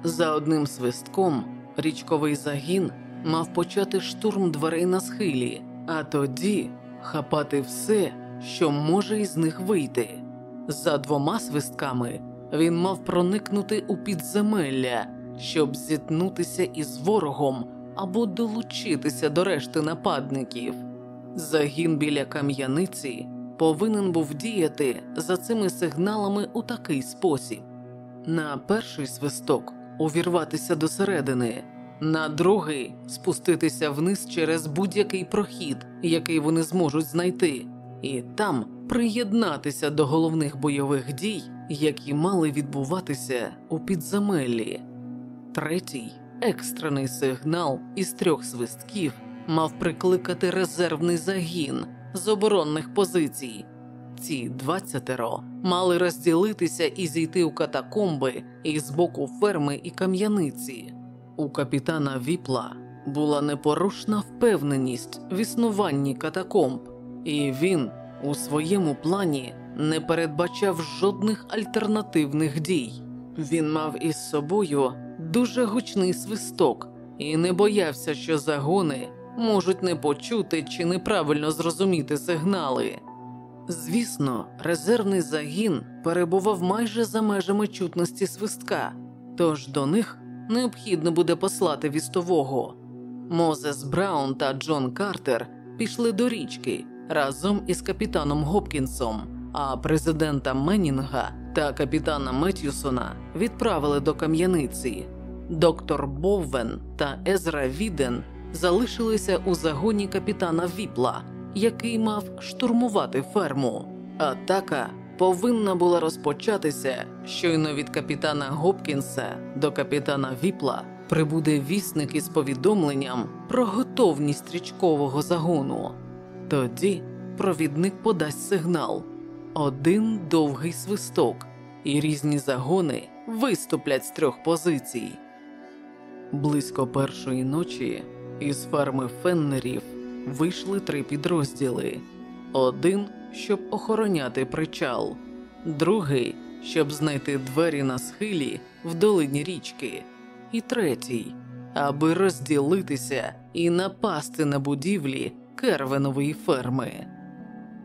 За одним свистком річковий загін мав почати штурм дверей на схилі, а тоді хапати все, що може із них вийти. За двома свистками він мав проникнути у підземелля, щоб зіткнутися із ворогом або долучитися до решти нападників. Загін біля кам'яниці повинен був діяти за цими сигналами у такий спосіб: на перший свисток увірватися до середини, на другий спуститися вниз через будь-який прохід, який вони зможуть знайти, і там приєднатися до головних бойових дій, які мали відбуватися у підземеллі. Третій екстрений сигнал із трьох свистків мав прикликати резервний загін з оборонних позицій. ці двадцятеро мали розділитися і зійти у катакомби із боку ферми і кам'яниці. У капітана Віпла була непорушна впевненість в існуванні катакомб, і він у своєму плані не передбачав жодних альтернативних дій. Він мав із собою дуже гучний свисток і не боявся, що загони можуть не почути чи неправильно зрозуміти сигнали. Звісно, резервний загін перебував майже за межами чутності свистка, тож до них необхідно буде послати вістового. Мозес Браун та Джон Картер пішли до річки разом із капітаном Гопкінсом, а президента Меннінга та капітана Меттюсона відправили до кам'яниці. Доктор Боувен та Езра Віден залишилися у загоні капітана Віпла, який мав штурмувати ферму. Атака повинна була розпочатися щойно від капітана Гопкінса до капітана Віпла прибуде вісник із повідомленням про готовність річкового загону. Тоді провідник подасть сигнал, один довгий свисток, і різні загони виступлять з трьох позицій. Близько першої ночі із ферми феннерів вийшли три підрозділи: один, щоб охороняти причал, другий, щоб знайти двері на схилі в долині річки, і третій, аби розділитися і напасти на будівлі Кервенової ферми.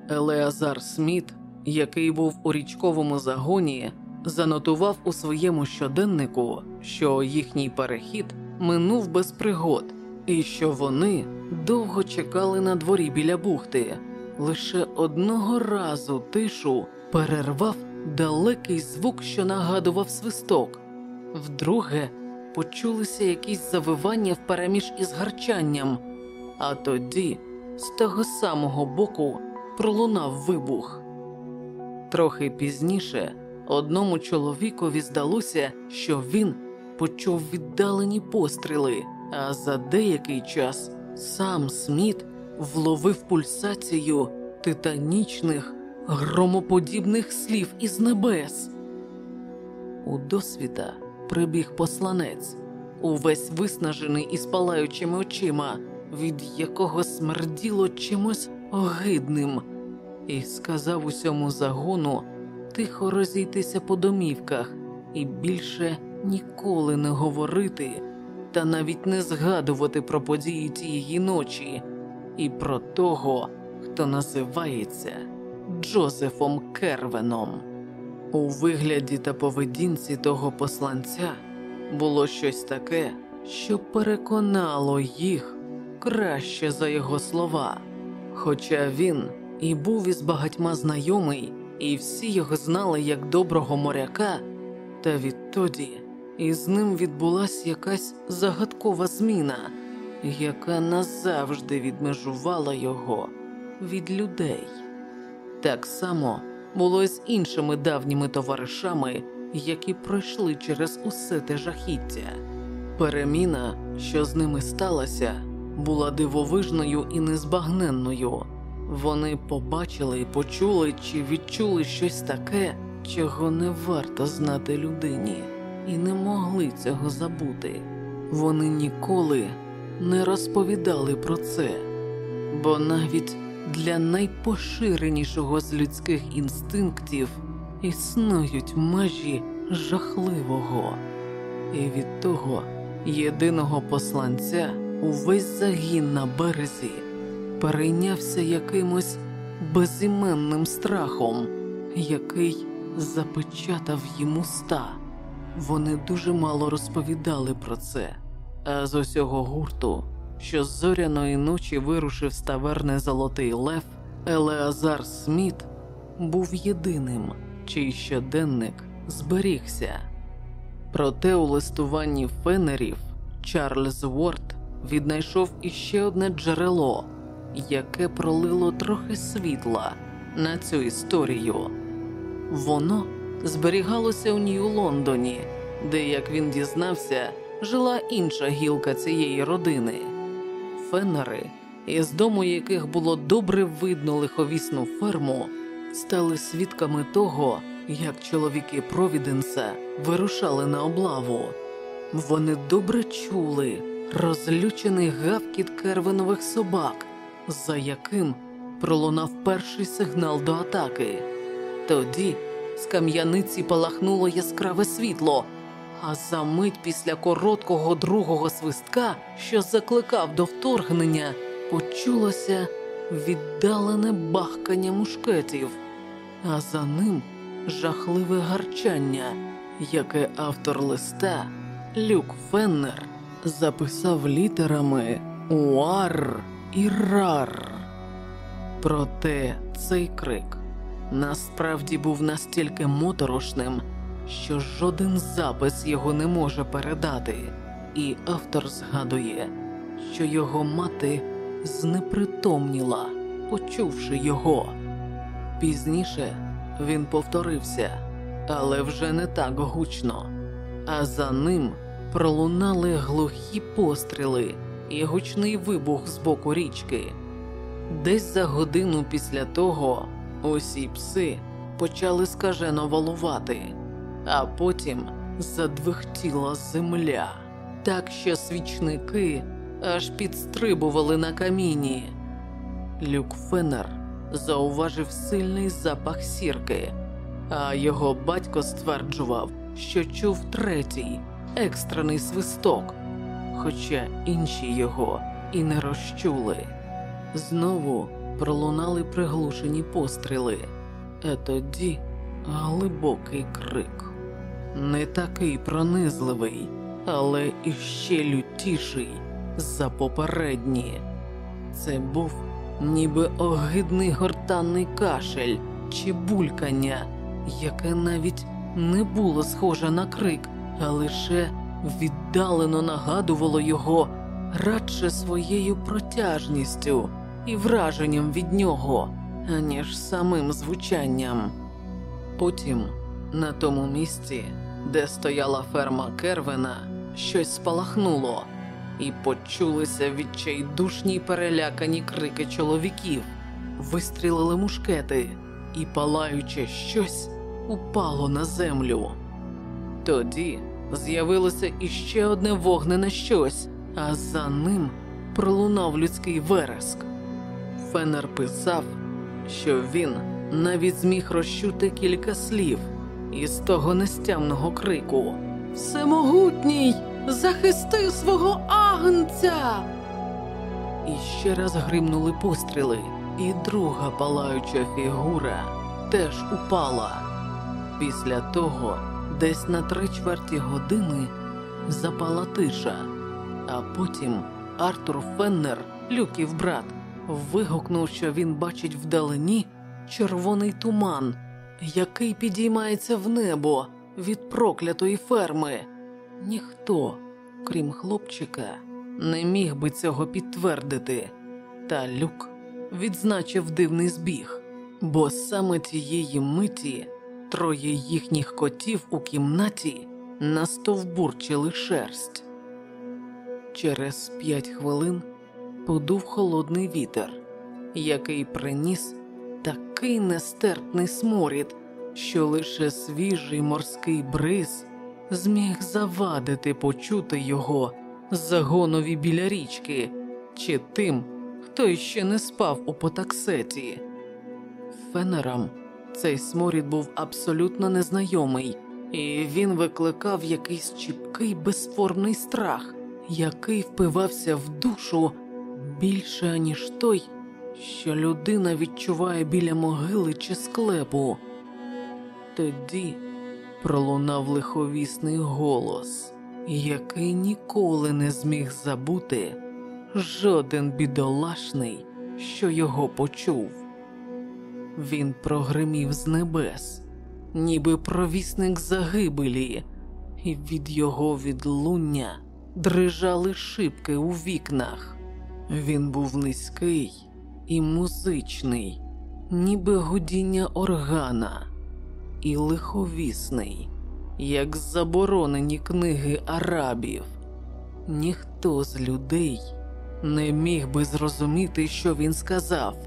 Елеазар Сміт, який був у річковому загоні, занотував у своєму щоденнику, що їхній перехід минув без пригод, і що вони довго чекали на дворі біля бухти. Лише одного разу тишу перервав далекий звук, що нагадував свисток. Вдруге почулися якісь завивання впереміж із гарчанням, а тоді з того самого боку пролунав вибух. Трохи пізніше одному чоловікові здалося, що він почув віддалені постріли, а за деякий час сам Сміт вловив пульсацію титанічних громоподібних слів із небес. У досвіта прибіг посланець, увесь виснажений і спалаючими очима, від якого смерділо чимось огидним, і сказав усьому загону тихо розійтися по домівках і більше ніколи не говорити та навіть не згадувати про події тієї ночі і про того, хто називається Джозефом Кервеном. У вигляді та поведінці того посланця було щось таке, що переконало їх краще за його слова. Хоча він і був із багатьма знайомий, і всі його знали як доброго моряка, та відтоді із ним відбулася якась загадкова зміна, яка назавжди відмежувала його від людей. Так само було і з іншими давніми товаришами, які пройшли через усе те жахіття. Переміна, що з ними сталася, була дивовижною і незбагненною. Вони побачили, почули чи відчули щось таке, чого не варто знати людині, і не могли цього забути. Вони ніколи не розповідали про це, бо навіть для найпоширенішого з людських інстинктів існують межі жахливого, і від того єдиного посланця увесь загін на березі перейнявся якимось безіменним страхом, який запечатав їм уста. Вони дуже мало розповідали про це, а з усього гурту що з зоряної ночі вирушив з таверни Золотий Лев, Елеазар Сміт був єдиним, чий щоденник зберігся. Проте у листуванні фенерів Чарльз Уорд віднайшов іще одне джерело, яке пролило трохи світла на цю історію. Воно зберігалося у Нью-Лондоні, де, як він дізнався, жила інша гілка цієї родини фенери, із дому яких було добре видно лиховісну ферму, стали свідками того, як чоловіки Провіденса вирушали на облаву. Вони добре чули розлючений гавкіт кервинових собак, за яким пролунав перший сигнал до атаки. Тоді з кам'яниці палахнуло яскраве світло, а за мить після короткого другого свистка, що закликав до вторгнення, почулося віддалене бахкання мушкетів, а за ним жахливе гарчання, яке автор листа Люк Феннер записав літерами Уар і Рар. Проте цей крик насправді був настільки моторошним, що жоден запис його не може передати, і автор згадує, що його мати знепритомніла, почувши його. Пізніше він повторився, але вже не так гучно, а за ним пролунали глухі постріли і гучний вибух з боку річки. Десь за годину після того усі пси почали скажено валувати, а потім задвихтіла земля, так що свічники аж підстрибували на каміні. Люк Феннер зауважив сильний запах сірки, а його батько стверджував, що чув третій екстрений свисток, хоча інші його і не розчули. Знову пролунали приглушені постріли, а тоді глибокий крик. Не такий пронизливий, але іще лютіший за попередні. Це був ніби огидний гортанний кашель чи булькання, яке навіть не було схоже на крик, а лише віддалено нагадувало його радше своєю протяжністю і враженням від нього, аніж самим звучанням. Потім на тому місці, де стояла ферма Кервена, щось спалахнуло, і почулися відчайдушні перелякані крики чоловіків, вистрілили мушкети, і палаюче щось упало на землю. Тоді з'явилося іще одне вогнене щось, а за ним пролунав людський вереск. Фенер писав, що він навіть зміг розчути кілька слів із того нестямного крику Всемогутній, захисти свого агнця. І ще раз гримнули постріли, і друга палаюча фігура теж упала. Після того, десь на три чверті години, запала тиша, а потім Артур Феннер, люків брат, вигукнув, що він бачить вдалині червоний туман, який підіймається в небо від проклятої ферми. Ніхто, крім хлопчика, не міг би цього підтвердити, та люк відзначив дивний збіг, бо саме тієї миті троє їхніх котів у кімнаті настовбурчили шерсть. Через п'ять хвилин подув холодний вітер, який приніс такий нестерпний сморід, що лише свіжий морський бриз зміг завадити почути його загонові біля річки чи тим, хто іще не спав у потаксеті. Фенерам цей сморід був абсолютно незнайомий, і він викликав якийсь чіпкий безформний страх, який впивався в душу більше, ніж той, що людина відчуває біля могили чи склепу. Тоді пролунав лиховісний голос, який ніколи не зміг забути жоден бідолашний, що його почув. Він прогримів з небес, ніби провісник загибелі, і від його відлуння дрижали шибки у вікнах. Він був низький і музичний, ніби гудіння органа, і лиховісний, як заборонені книги арабів. Ніхто з людей не міг би зрозуміти, що він сказав,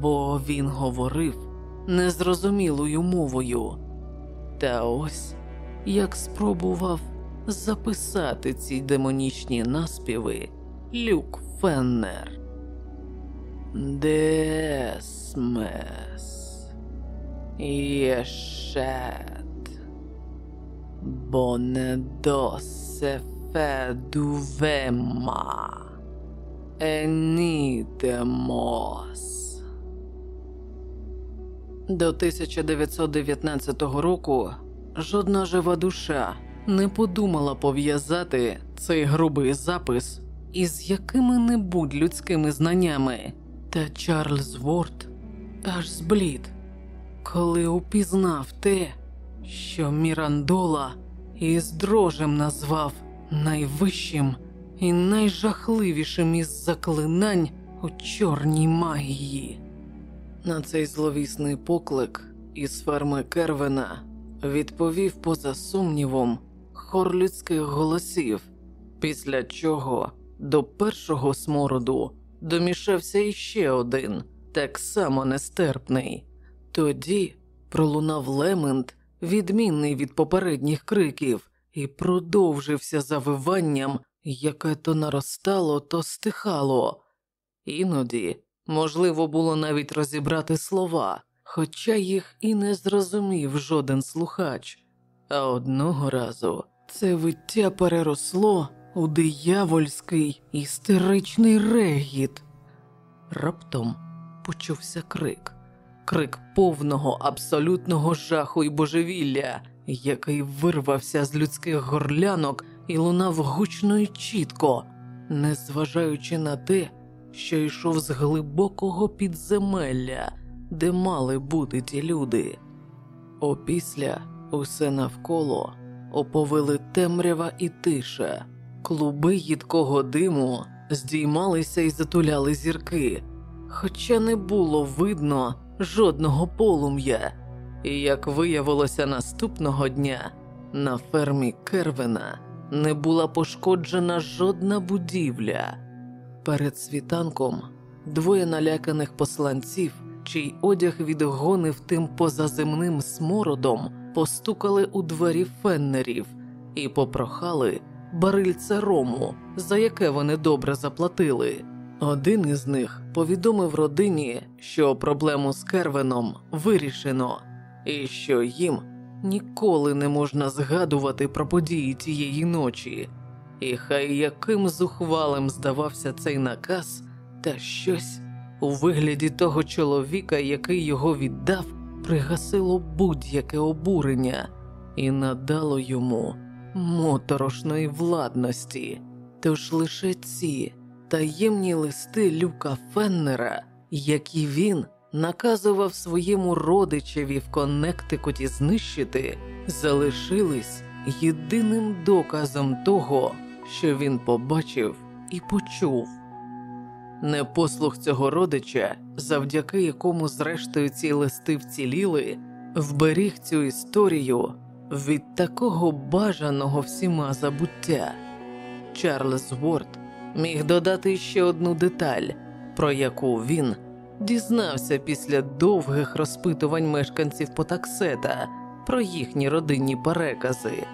бо він говорив незрозумілою мовою. Та ось як спробував записати ці демонічні наспіви Люк Феннер. Десмес. Єшет. Бонедосе федувема. Енідемос. До 1919 року жодна жива душа не подумала пов'язати цей грубий запис із якими-небудь людськими знаннями. Та Чарльз Ворд аж зблід, коли упізнав те, що Мірандола із дрожем назвав найвищим і найжахливішим із заклинань у чорній магії. На цей зловісний поклик із ферми Кервена відповів поза сумнівом хор людських голосів, після чого до першого смороду домішався іще один, так само нестерпний. Тоді пролунав лемент, відмінний від попередніх криків, і продовжився завиванням, яке то наростало, то стихало. Іноді можливо було навіть розібрати слова, хоча їх і не зрозумів жоден слухач. А одного разу це виття переросло у диявольський істеричний регіт. Раптом почувся крик, крик повного абсолютного жаху і божевілля, який вирвався з людських горлянок і лунав гучно і чітко, незважаючи на те, що йшов з глибокого підземелля, де мали бути ті люди. Опісля усе навколо оповили темрява і тиша, клуби їдкого диму здіймалися і затуляли зірки, хоча не було видно жодного полум'я. І як виявилося наступного дня, на фермі Кервена не була пошкоджена жодна будівля. Перед світанком двоє наляканих посланців, чий одяг відгонив тим позаземним смородом, постукали у двері феннерів і попрохали барильце рому, за яке вони добре заплатили. Один із них повідомив родині, що проблему з Кервеном вирішено, і що їм ніколи не можна згадувати про події тієї ночі. І хай яким зухвалим здавався цей наказ, та щось у вигляді того чоловіка, який його віддав, пригасило будь-яке обурення і надало йому моторошної владності. Тож лише ці таємні листи Люка Феннера, які він наказував своєму родичеві в Коннектикуті знищити, залишились єдиним доказом того, що він побачив і почув. Непослух цього родича, завдяки якому, зрештою, ці листи вціліли, вберіг цю історію від такого бажаного всіма забуття. Чарльз Ворд міг додати ще одну деталь, про яку він дізнався після довгих розпитувань мешканців Потаксета про їхні родинні перекази.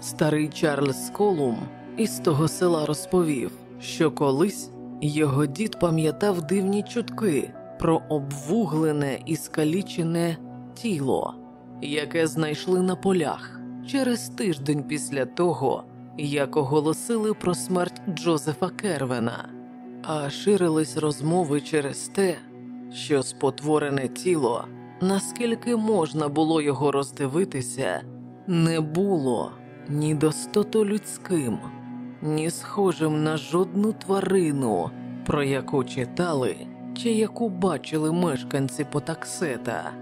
Старий Чарльз Колум із того села розповів, що колись його дід пам'ятав дивні чутки про обвуглене і скалічене тіло, яке знайшли на полях через тиждень після того, як оголосили про смерть Джозефа Кервена, а ширились розмови через те, що спотворене тіло, наскільки можна було його роздивитися, не було ні достото людським, ні схожим на жодну тварину, про яку читали чи яку бачили мешканці Потаксета.